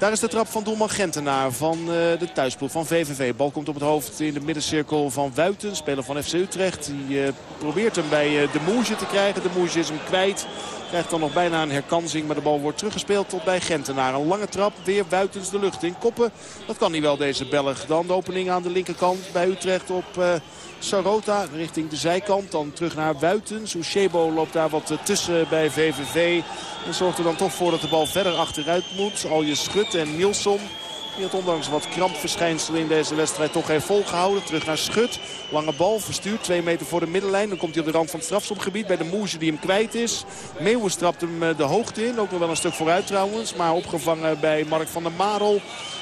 Daar is de trap van doelman Gentenaar van uh, de thuisploeg van VVV. Bal komt op het hoofd in de middencirkel van Wuiten, speler van FC Utrecht. Die uh, probeert hem bij uh, de Moesje te krijgen. De Moesje is hem kwijt. Krijgt dan nog bijna een herkansing. Maar de bal wordt teruggespeeld tot bij Gentenaar. Een lange trap. Weer buitens de lucht in. Koppen. Dat kan niet wel deze Belg. Dan de opening aan de linkerkant bij Utrecht op Sarota. Richting de zijkant. Dan terug naar Wuitens. Ushebo loopt daar wat tussen bij VVV. En zorgt er dan toch voor dat de bal verder achteruit moet. Alje Schut en Nielsen die het ondanks wat krampverschijnselen in deze wedstrijd toch heeft volgehouden. Terug naar Schut. Lange bal verstuurd. Twee meter voor de middenlijn. Dan komt hij op de rand van het strafschopgebied bij de Moesje die hem kwijt is. Meeuwen strapt hem eh, de hoogte in. Ook nog wel een stuk vooruit trouwens. Maar opgevangen bij Mark van der Marel.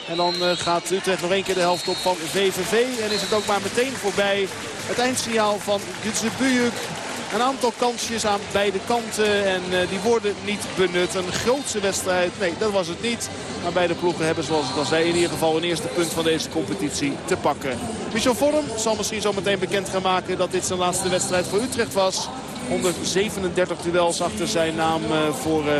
En dan eh, gaat Utrecht nog één keer de helft op van VVV. En is het ook maar meteen voorbij het eindsignaal van Gutsebujuk. Een aantal kansjes aan beide kanten en uh, die worden niet benut. Een grootse wedstrijd, nee dat was het niet. Maar beide ploegen hebben zoals ik al zei in ieder geval een eerste punt van deze competitie te pakken. Michel Vorm zal misschien zo meteen bekend gaan maken dat dit zijn laatste wedstrijd voor Utrecht was. 137 duels achter zijn naam uh, voor... Uh,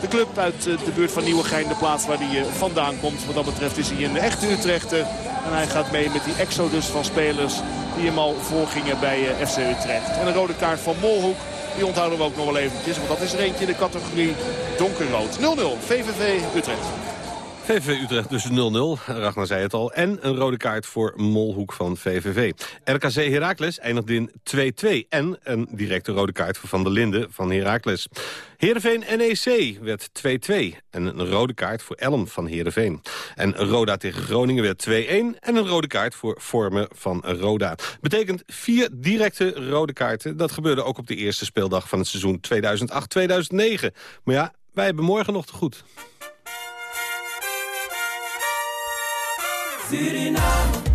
de club uit de buurt van Nieuwegein, de plaats waar hij vandaan komt. Wat dat betreft is hij een echte Utrechter. En hij gaat mee met die exodus van spelers die hem al voorgingen bij FC Utrecht. En een rode kaart van Molhoek. Die onthouden we ook nog wel eventjes. Want dat is er eentje in de categorie donkerrood. 0-0 VVV Utrecht. VVV Utrecht dus 0-0, Ragnar zei het al. En een rode kaart voor Molhoek van VVV. RKC Heracles eindigde in 2-2. En een directe rode kaart voor Van der Linden van Heracles. Heerenveen NEC werd 2-2. En een rode kaart voor Elm van Heerenveen. En Roda tegen Groningen werd 2-1. En een rode kaart voor Vormen van Roda. Betekent vier directe rode kaarten. Dat gebeurde ook op de eerste speeldag van het seizoen 2008-2009. Maar ja, wij hebben morgen nog te goed. Suriname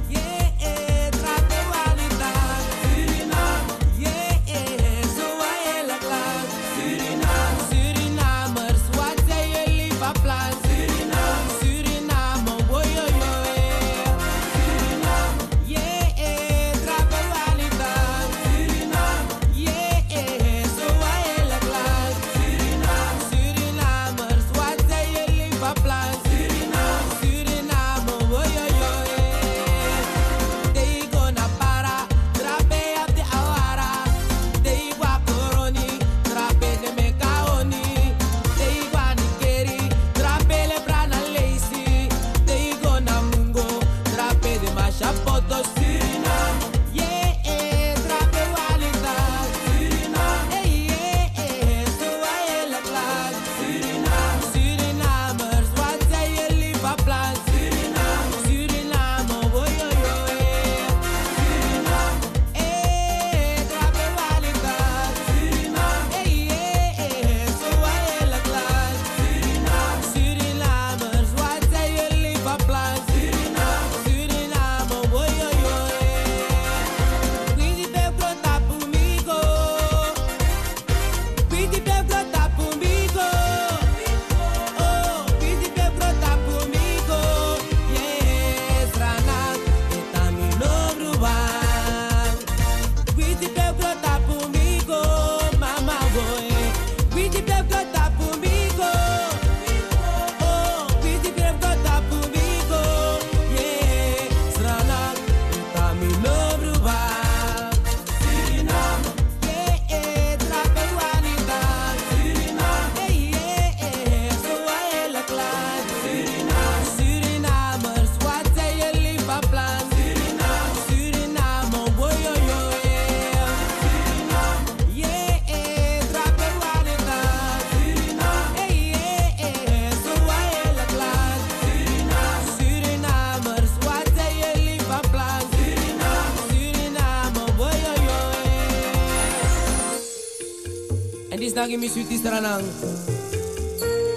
nagi mi suiti stranang.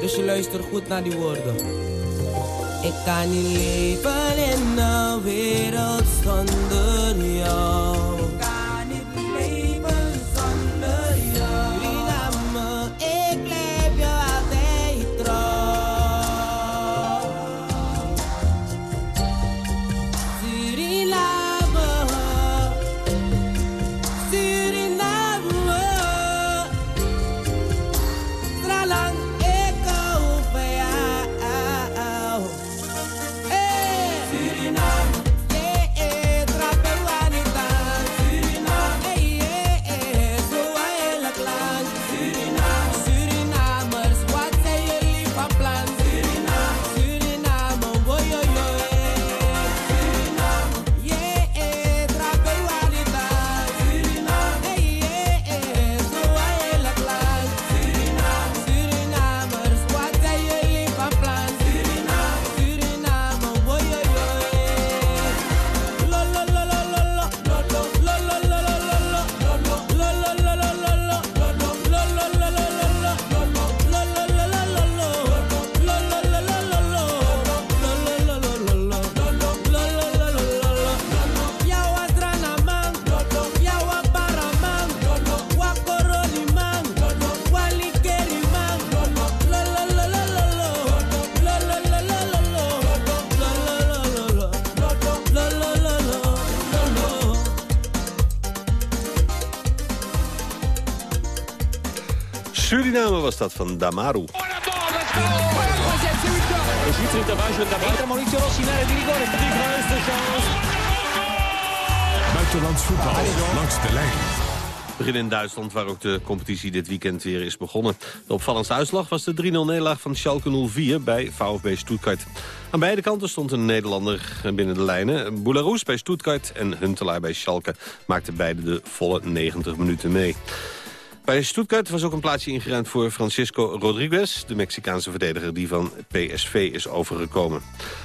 Dus je luistert goed naar die woorden. Ik kan niet leven in een was dat van Damaru. Buitenlands voetbal langs de lijn. We beginnen in Duitsland, waar ook de competitie dit weekend weer is begonnen. De opvallendste uitslag was de 3-0 nederlaag van Schalke 04 bij VfB Stuttgart. Aan beide kanten stond een Nederlander binnen de lijnen. Boularus bij Stuttgart en Huntelaar bij Schalke maakten beide de volle 90 minuten mee. Bij Stuttgart was ook een plaatsje ingeruimd voor Francisco Rodriguez... de Mexicaanse verdediger die van PSV is overgekomen.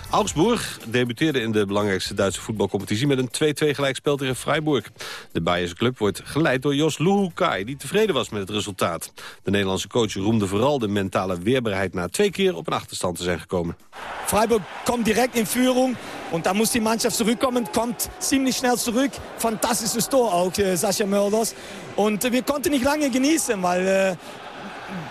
Augsburg debuteerde in de belangrijkste Duitse voetbalcompetitie... met een 2-2 gelijkspel tegen Freiburg. De Bayerse club wordt geleid door Jos Luhukai... die tevreden was met het resultaat. De Nederlandse coach roemde vooral de mentale weerbaarheid... na twee keer op een achterstand te zijn gekomen. Freiburg kommt direkt in Führung und da muss die Mannschaft zurückkommen, kommt ziemlich schnell zurück. Fantastisches Tor auch, äh, Sascha Mölders. Und äh, wir konnten nicht lange genießen, weil äh,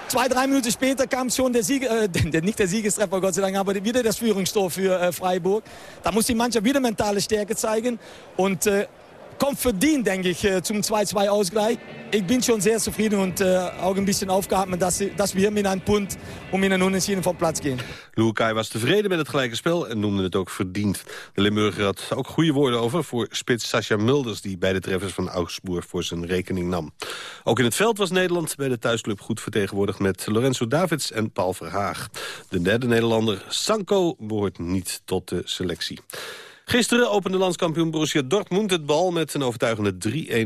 zwei, drei Minuten später kam schon der Sieg, äh, [LAUGHS] der, nicht der Siegestreffer, Gott sei Dank, aber wieder das Führungstor für äh, Freiburg. Da muss die Mannschaft wieder mentale Stärke zeigen und äh, kommt verdient, denke ich, äh, zum 2-2-Ausgleich. Ich bin schon sehr zufrieden und äh, auch ein bisschen aufgeatmet, dass, dass wir mit einem Punt und mit einem Unentschieden vom Platz gehen. Lukai was tevreden met het gelijke spel en noemde het ook verdiend. De Limburger had ook goede woorden over voor spits Sascha Mulders... die beide treffers van Augsburg voor zijn rekening nam. Ook in het veld was Nederland bij de thuisclub goed vertegenwoordigd... met Lorenzo Davids en Paul Verhaag. De derde Nederlander, Sanko, behoort niet tot de selectie. Gisteren opende landskampioen Borussia Dortmund het bal... met een overtuigende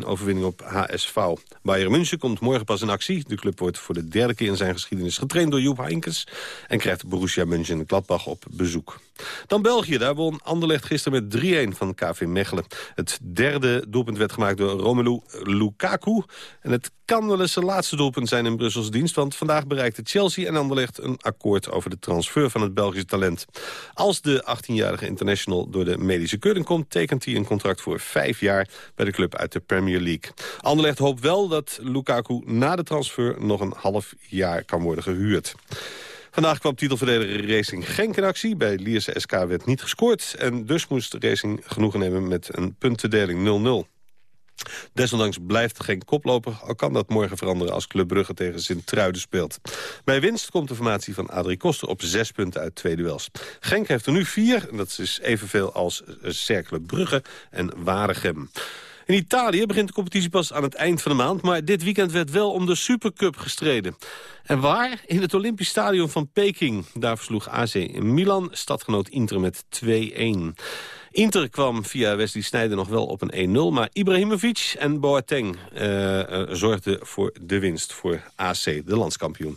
3-1 overwinning op HSV. Bayern München komt morgen pas in actie. De club wordt voor de derde keer in zijn geschiedenis getraind door Joep Heinkes... en krijgt Borussia München Gladbach op bezoek. Dan België, daar won Anderlecht gisteren met 3-1 van KV Mechelen. Het derde doelpunt werd gemaakt door Romelu Lukaku. En het kan wel eens zijn laatste doelpunt zijn in Brussels dienst... want vandaag bereikte Chelsea en Anderlecht een akkoord... over de transfer van het Belgische talent. Als de 18-jarige international door de medische keuring komt... tekent hij een contract voor vijf jaar bij de club uit de Premier League. Anderlecht hoopt wel dat Lukaku na de transfer... nog een half jaar kan worden gehuurd. Vandaag kwam titelverdediger Racing Genk in actie. Bij Lierse SK werd niet gescoord. En dus moest Racing genoegen nemen met een puntendeling 0-0. Desondanks blijft geen koploper, al kan dat morgen veranderen als Club Brugge tegen Sint-Truiden speelt. Bij winst komt de formatie van Adrie Koster op zes punten uit twee duels. Genk heeft er nu vier, en dat is evenveel als Cercle Brugge en Waregem. In Italië begint de competitie pas aan het eind van de maand... maar dit weekend werd wel om de Supercup gestreden. En waar? In het Olympisch Stadion van Peking. Daar versloeg AC Milan stadgenoot Inter met 2-1. Inter kwam via Wesley Sneijder nog wel op een 1-0... maar Ibrahimovic en Boateng uh, uh, zorgden voor de winst voor AC, de landskampioen.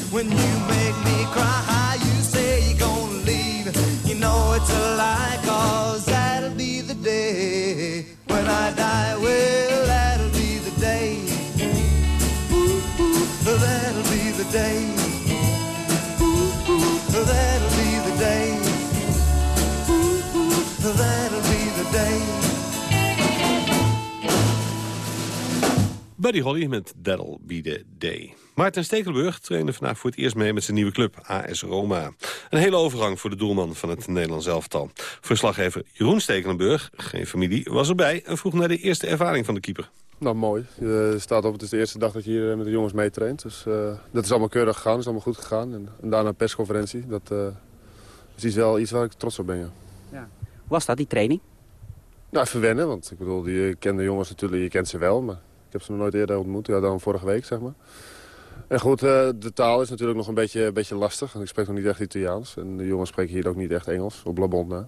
when you make me cry. You say you're gonna leave. You know it's a lie, cause that'll be the day when I die. Well, that'll be the day. Ooh, ooh, that'll be the day. That'll be the day. Ooh, ooh, that'll be the day. Buddy Holly met That'll Be The Day. Maarten Stekelenburg trainde vandaag voor het eerst mee met zijn nieuwe club, AS Roma. Een hele overgang voor de doelman van het Nederlands elftal. Verslaggever Jeroen Stekelenburg, geen familie, was erbij... en vroeg naar de eerste ervaring van de keeper. Nou, mooi. Je staat op, het is de eerste dag dat je hier met de jongens meetraint. Dus eh, dat is allemaal keurig gegaan, is allemaal goed gegaan. En, en daarna een persconferentie. Dat eh, is iets, wel iets waar ik trots op ben, ja. Ja. Hoe was dat, die training? Nou, even wennen, want ik bedoel, je kent de jongens natuurlijk, je kent ze wel. Maar ik heb ze nog nooit eerder ontmoet, ja, dan vorige week, zeg maar. En goed, eh, de taal is natuurlijk nog een beetje, een beetje lastig. Ik spreek nog niet echt Italiaans. En de jongens spreken hier ook niet echt Engels, op Labond na.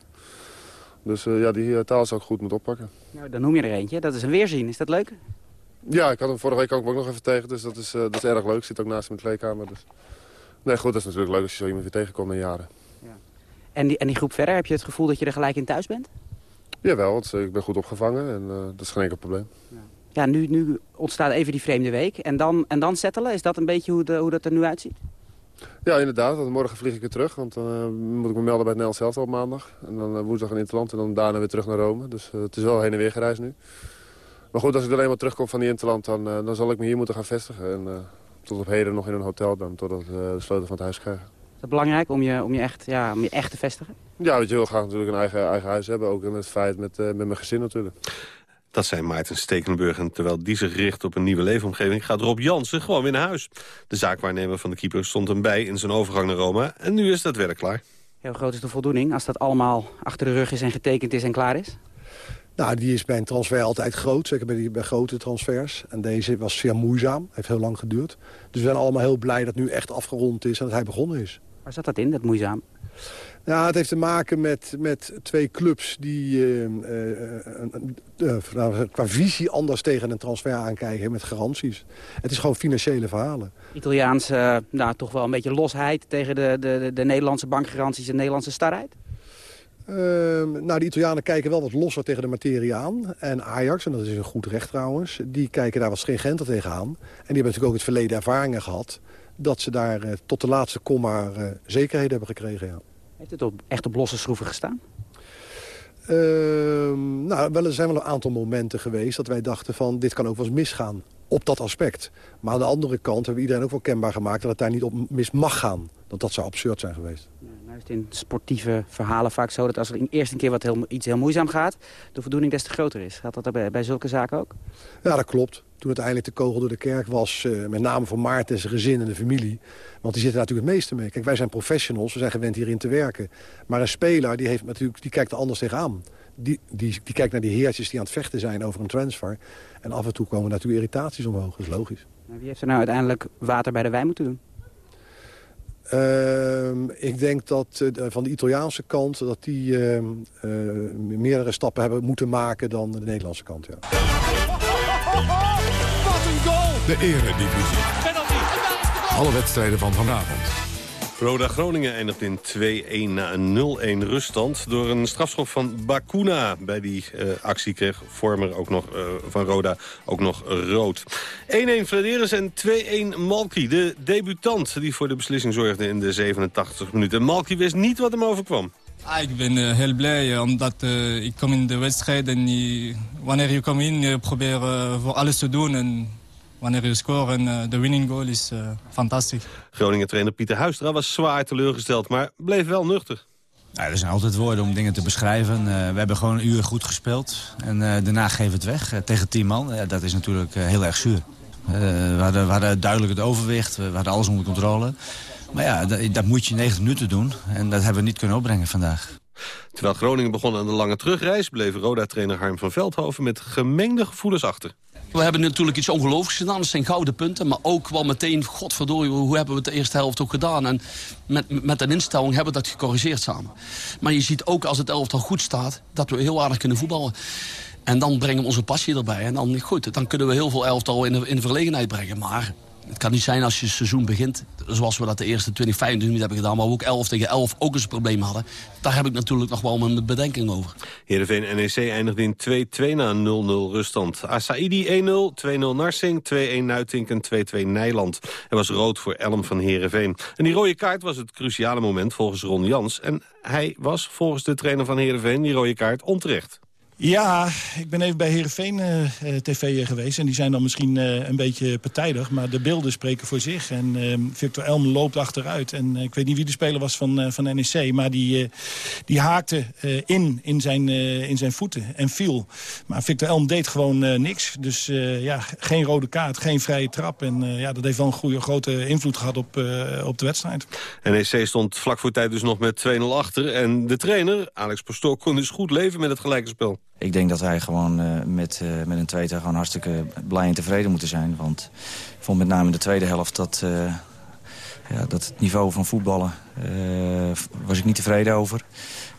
Dus eh, ja, die eh, taal zou ik goed moeten oppakken. Nou, dan noem je er eentje. Dat is een weerzien. Is dat leuk? Ja, ik had hem vorige week ook nog even tegen, dus dat is, dat is erg leuk. Ik zit ook naast hem in de kleedkamer. Dus. Nee, goed, dat is natuurlijk leuk als je zo iemand weer tegenkomt in jaren. En die, en die groep verder, heb je het gevoel dat je er gelijk in thuis bent? Jawel, want ik ben goed opgevangen en dat is geen enkel probleem. Ja, nu, nu ontstaat even die vreemde week. En dan, en dan settelen? Is dat een beetje hoe, de, hoe dat er nu uitziet? Ja, inderdaad. Want morgen vlieg ik weer terug, want dan eh, moet ik me melden bij het Nederlands Elftal op maandag. En dan eh, woensdag in Interland en dan daarna weer terug naar Rome. Dus eh, het is wel heen en weer gereisd nu. Maar goed, als ik alleen maar terugkom van die Interland, dan, dan zal ik me hier moeten gaan vestigen. En tot op heden nog in een hotel dan, totdat we de sleutel van het huis krijgen. Is dat belangrijk om je, om je, echt, ja, om je echt te vestigen? Ja, want je wil graag natuurlijk een eigen, eigen huis hebben. Ook in het feit met, met mijn gezin natuurlijk. Dat zei Maarten Stekelenburg. En terwijl die zich richt op een nieuwe leefomgeving... gaat Rob Jansen gewoon weer naar huis. De zaakwaarnemer van de keeper stond hem bij in zijn overgang naar Roma. En nu is dat werk klaar. Heel groot is de voldoening als dat allemaal achter de rug is en getekend is en klaar is? Nou, die is bij een transfer altijd groot. Zeker bij, die, bij grote transfers. En deze was zeer moeizaam. Heeft heel lang geduurd. Dus we zijn allemaal heel blij dat het nu echt afgerond is en dat hij begonnen is. Waar zat dat in, dat moeizaam? Ja, het heeft te maken met, met twee clubs die eh, eh, eh, nou, qua visie anders tegen een transfer aankijken met garanties. Het is gewoon financiële verhalen. Italiaans, eh, nou, toch wel een beetje losheid tegen de, de, de, de Nederlandse bankgaranties en Nederlandse starheid? Ehm, nou, de Italianen kijken wel wat losser tegen de materie aan. En Ajax, en dat is een goed recht trouwens, die kijken daar wat stringenter tegenaan. En die hebben natuurlijk ook het verleden ervaringen gehad... dat ze daar tot de laatste komma eh, zekerheden hebben gekregen, ja. Het op, echt op losse schroeven gestaan? Ehm, nou, wel, er zijn wel een aantal momenten geweest dat wij dachten van... dit kan ook wel eens misgaan op dat aspect. Maar aan de andere kant hebben we iedereen ook wel kenbaar gemaakt... dat het daar niet op mis mag gaan. Want dat zou absurd zijn geweest. Is in sportieve verhalen vaak zo dat als er in eerst een keer wat heel, iets heel moeizaam gaat... de voldoening des te groter is. Gaat dat bij, bij zulke zaken ook? Ja, dat klopt. Toen uiteindelijk de kogel door de kerk was... eh, met name voor Maarten en zijn gezin en de familie. Want die zitten daar natuurlijk het meeste mee. Kijk, wij zijn professionals, we zijn gewend hierin te werken. Maar een speler die heeft natuurlijk, die kijkt er anders tegenaan. Die, die, die kijkt naar die heertjes die aan het vechten zijn over een transfer. En af en toe komen natuurlijk irritaties omhoog, dat is logisch. Wie heeft er nou uiteindelijk water bij de wijn moeten doen? Ehm, ik denk dat eh, van de Italiaanse kant... dat die ehm, eh, meerdere stappen hebben moeten maken dan de Nederlandse kant. Ja. Wat een de eredivisie. Alle wedstrijden van vanavond. Roda Groningen eindigt in 2-1 na een 0-1 ruststand... door een strafschop van Bakuna. Bij die uh, actie kreeg Vormer ook nog, uh, van Roda ook nog rood. 1-1 Flederis en 2-1 Malki, de debutant... die voor de beslissing zorgde in de 87 minuten. Malki wist niet wat hem overkwam. Ah, ik ben uh, heel blij omdat ik kom in de wedstrijd en wanneer je komt in, uh, voor alles te doen. En wanneer je scoort en de winning goal is fantastisch. Groningen-trainer Pieter Huistra was zwaar teleurgesteld, maar bleef wel nuchter. Ja, er zijn altijd woorden om dingen te beschrijven. we hebben gewoon een uur goed gespeeld en daarna geven we het weg tegen tien man. dat is natuurlijk heel erg zuur. we, hadden, we hadden duidelijk het overwicht, we hadden alles onder controle. Maar ja, dat, dat, moet je 90 minuten doen. En dat hebben we niet kunnen opbrengen vandaag. Terwijl Groningen begon aan de lange terugreis... bleef Roda-trainer Harm van Veldhoven met gemengde gevoelens achter. We hebben natuurlijk iets ongelooflijks gedaan. Dat zijn gouden punten. Maar ook wel meteen, godverdorie, hoe hebben we het de eerste helft ook gedaan? En met, met een instelling hebben we dat gecorrigeerd samen. Maar je ziet ook als het elftal goed staat... dat we heel aardig kunnen voetballen. En dan brengen we onze passie erbij. En dan, goed, dan kunnen we heel veel elftal in de, in verlegenheid brengen. Maar het kan niet zijn als je het seizoen begint, zoals we dat de eerste 20, 25 minuten hebben gedaan... maar we ook 11 tegen 11 ook eens een probleem hadden. Daar heb ik natuurlijk nog wel mijn bedenking over. Heerenveen NEC eindigde in 2-2 na 0-0 ruststand. Asaidi 1-0, 2-0 Narsing, 2-1 Nuitink en 2-2 Nijland. Er was rood voor Elm van Heerenveen. En die rode kaart was het cruciale moment volgens Ron Jans. En hij was volgens de trainer van Heerenveen die rode kaart onterecht. Ja, ik ben even bij Heerenveen uh, TV geweest. En die zijn dan misschien een beetje partijdig. Maar de beelden spreken voor zich. En uh, Victor Elm loopt achteruit. En ik weet niet wie de speler was van, van NEC. Maar die, die haakte in, in zijn, in zijn voeten en viel. Maar Victor Elm deed gewoon niks. Dus ja, geen rode kaart, geen vrije trap. En ja, dat heeft wel een goede, grote invloed gehad op, op de wedstrijd. NEC stond vlak voor tijd dus nog met 2-0 achter. En de trainer, Alex Pastoor, kon dus goed leven met het gelijke spel. Ik denk dat wij gewoon uh, met, uh, met een tweede gewoon hartstikke blij en tevreden moeten zijn. Want ik vond met name in de tweede helft dat, uh, ja, dat het niveau van voetballen was ik niet tevreden over.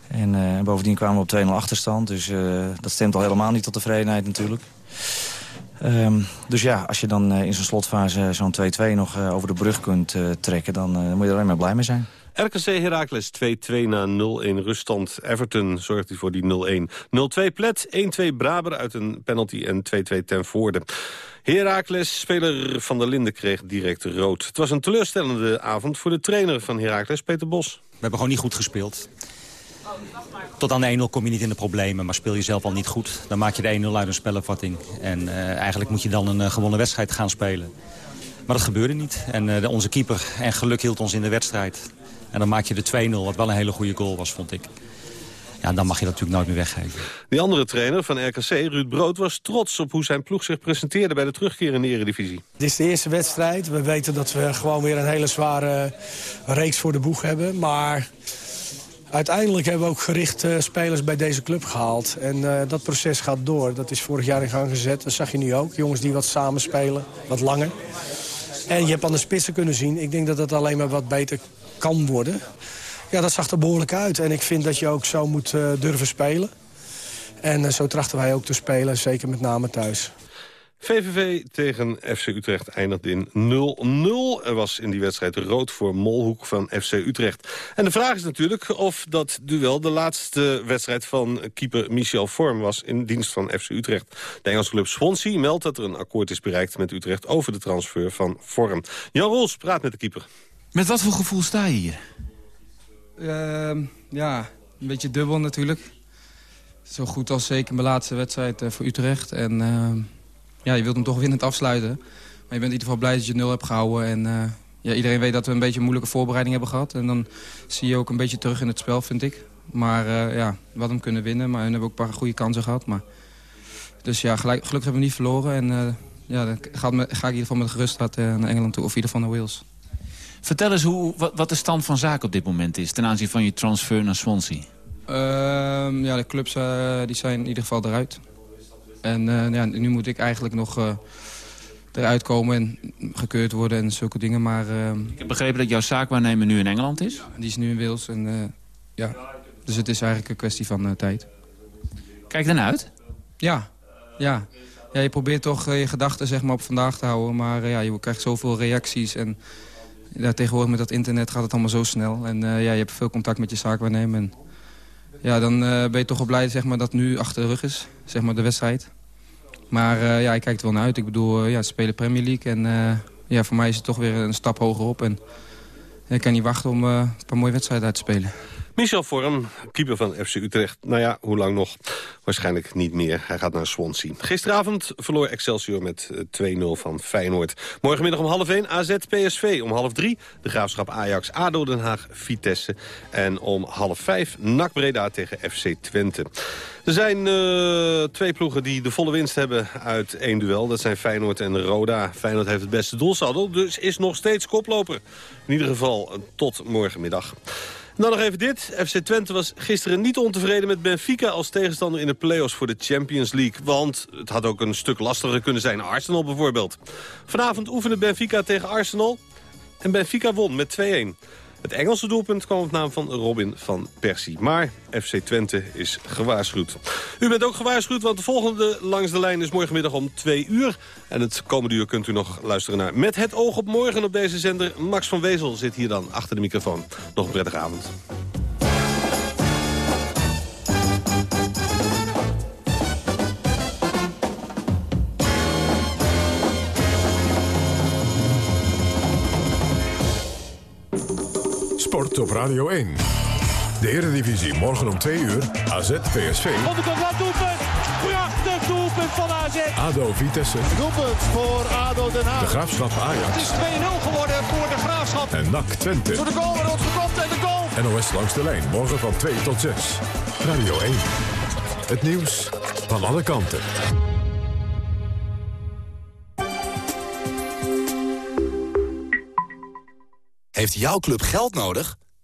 En bovendien kwamen we op 2-0 achterstand. Dus dat stemt al helemaal niet tot tevredenheid natuurlijk. Um, dus ja, als je dan in zo'n slotfase zo'n 2-2 nog over de brug kunt trekken... dan moet je er alleen maar blij mee zijn. RKC Heracles 2-2 na 0-1 ruststand. Everton zorgt hij voor die 0-1. 0-2 Plet, 1-2 Braber uit een penalty en 2-2 ten voorde. Heracles, speler Van der Linden, kreeg direct rood. Het was een teleurstellende avond voor de trainer van Heracles, Peter Bos. We hebben gewoon niet goed gespeeld. Tot aan de 1-0 kom je niet in de problemen, maar speel je zelf al niet goed. Dan maak je de 1-0 uit een spelervatting. En uh, eigenlijk moet je dan een uh, gewonnen wedstrijd gaan spelen. Maar dat gebeurde niet. En de, onze keeper en geluk hield ons in de wedstrijd. En dan maak je de 2-0, wat wel een hele goede goal was, vond ik. Ja, dan mag je dat natuurlijk nooit meer weggeven. Die andere trainer van RKC, Ruud Brood, was trots op hoe zijn ploeg zich presenteerde bij de terugkeer in de Eredivisie. Dit is de eerste wedstrijd. We weten dat we gewoon weer een hele zware reeks voor de boeg hebben. Maar uiteindelijk hebben we ook gericht spelers bij deze club gehaald. En uh, dat proces gaat door. Dat is vorig jaar in gang gezet. Dat zag je nu ook. Jongens die wat samenspelen, wat langer. En je hebt aan de spitsen kunnen zien. Ik denk dat het alleen maar wat beter kan worden. Ja, dat zag er behoorlijk uit. En ik vind dat je ook zo moet uh, durven spelen. En uh, zo trachten wij ook te spelen, zeker met name thuis. VVV tegen FC Utrecht eindigt in 0-0. Er was in die wedstrijd rood voor Molhoek van FC Utrecht. En de vraag is natuurlijk of dat duel de laatste wedstrijd van keeper Michel Vorm was in dienst van FC Utrecht. De Engelse club Swansea meldt dat er een akkoord is bereikt met Utrecht over de transfer van Vorm. Jan Rols praat met de keeper. Met wat voor gevoel sta je hier? Uh, ja, een beetje dubbel natuurlijk. Zo goed als zeker mijn laatste wedstrijd uh, voor Utrecht. En uh, ja, je wilt hem toch winnend afsluiten. Maar je bent in ieder geval blij dat je nul hebt gehouden. En uh, ja, iedereen weet dat we een beetje een moeilijke voorbereiding hebben gehad. En dan zie je ook een beetje terug in het spel, vind ik. Maar ja, we hadden hem kunnen winnen. Maar we hebben ook een paar goede kansen gehad. Maar... Dus ja, gelukkig hebben we niet verloren. En ja, dan ga, ik in ieder geval met gerustheid naar Engeland toe. Of ieder geval naar Wales. Vertel eens hoe, wat, wat, de stand van zaken op dit moment is... ten aanzien van je transfer naar Swansea. Uh, ja, de clubs uh, die zijn in ieder geval eruit. En uh, ja, nu moet ik eigenlijk nog eh, eruit komen en gekeurd worden en zulke dingen. Maar, ehm, ik heb begrepen dat jouw zaakwaarnemer nu in Engeland is? Die is nu in Wales. En, ja. Dus het is eigenlijk een kwestie van tijd. Kijk dan uit? Ja, ja. ja, je probeert toch je gedachten zeg maar, op vandaag te houden. Maar ja, je krijgt zoveel reacties. En ja, tegenwoordig met dat internet gaat het allemaal zo snel. En ja, je hebt veel contact met je zaakwaarnemer. En ja, dan ben je toch wel blij zeg maar, dat nu achter de rug is, zeg maar, de wedstrijd. Maar uh, ja, ik kijk er wel naar uit. Ik bedoel, ja, spelen Premier League. En ja, voor mij is het toch weer een stap hoger op. En ik kan niet wachten om een paar mooie wedstrijden uit te spelen. Michel Vorm, keeper van FC Utrecht. Nou ja, hoe lang nog? Waarschijnlijk niet meer. Hij gaat naar Swansea. Gisteravond verloor Excelsior met 2-0 van Feyenoord. Morgenmiddag om half 1 AZ PSV. Om half 3 de Graafschap Ajax ADO Den Haag Vitesse. En om half 5 NAC Breda tegen FC Twente. Er zijn uh, twee ploegen die de volle winst hebben uit één duel. Dat zijn Feyenoord en Roda. Feyenoord heeft het beste doelsaldo, dus is nog steeds koploper. In ieder geval tot morgenmiddag. Dan nog even dit. FC Twente was gisteren niet ontevreden met Benfica als tegenstander in de play-offs voor de Champions League. Want het had ook een stuk lastiger kunnen zijn. Arsenal bijvoorbeeld. Vanavond oefende Benfica tegen Arsenal. En Benfica won met 2-1. Het Engelse doelpunt kwam op naam van Robin van Persie. Maar FC Twente is gewaarschuwd. U bent ook gewaarschuwd, want de volgende langs de lijn is morgenmiddag om 2 uur. En het komende uur kunt u nog luisteren naar Met het oog op morgen op deze zender. Max van Wezel zit hier dan achter de microfoon. Nog een prettige avond. Sport op Radio 1. De Eredivisie morgen om 2 uur. AZ PSV. Onderkant laat doelpunt. Prachtig doelpunt van AZ. ADO Vitesse. Doelpunt voor ADO Den Haag. De Graafschap Ajax. Het is 2-0 geworden voor de Graafschap. En NAC Twente. Voor de goal wordt gekopt en de goal. NOS langs de lijn. Morgen van 2 tot 6. Radio 1. Het nieuws van alle kanten. Heeft jouw club geld nodig?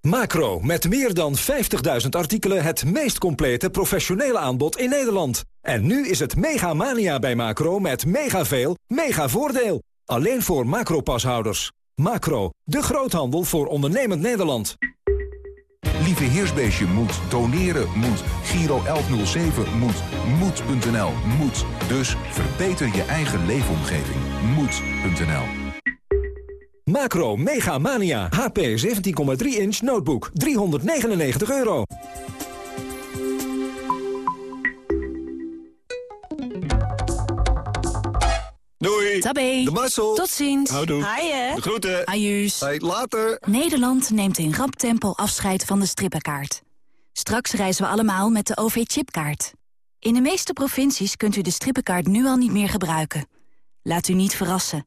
Macro, met meer dan 50.000 artikelen het meest complete professionele aanbod in Nederland. En nu is het mega mania bij Macro met mega veel, mega voordeel. Alleen voor Macro-pashouders. Macro, de groothandel voor ondernemend Nederland. Lieve Heersbeestje moet, doneren moet, Giro 1107 moet, moed.nl moet. Dus verbeter je eigen leefomgeving. Moed.nl Macro Mega Mania. HP 17,3 inch notebook. 399 euro. Doei. Tabé. De Marcel. Tot ziens. Houdoe. Haaien. De groeten. Ajuus. Hey, later. Nederland neemt in rap tempo afscheid van de strippenkaart. Straks reizen we allemaal met de OV-chipkaart. In de meeste provincies kunt u de strippenkaart nu al niet meer gebruiken. Laat u niet verrassen.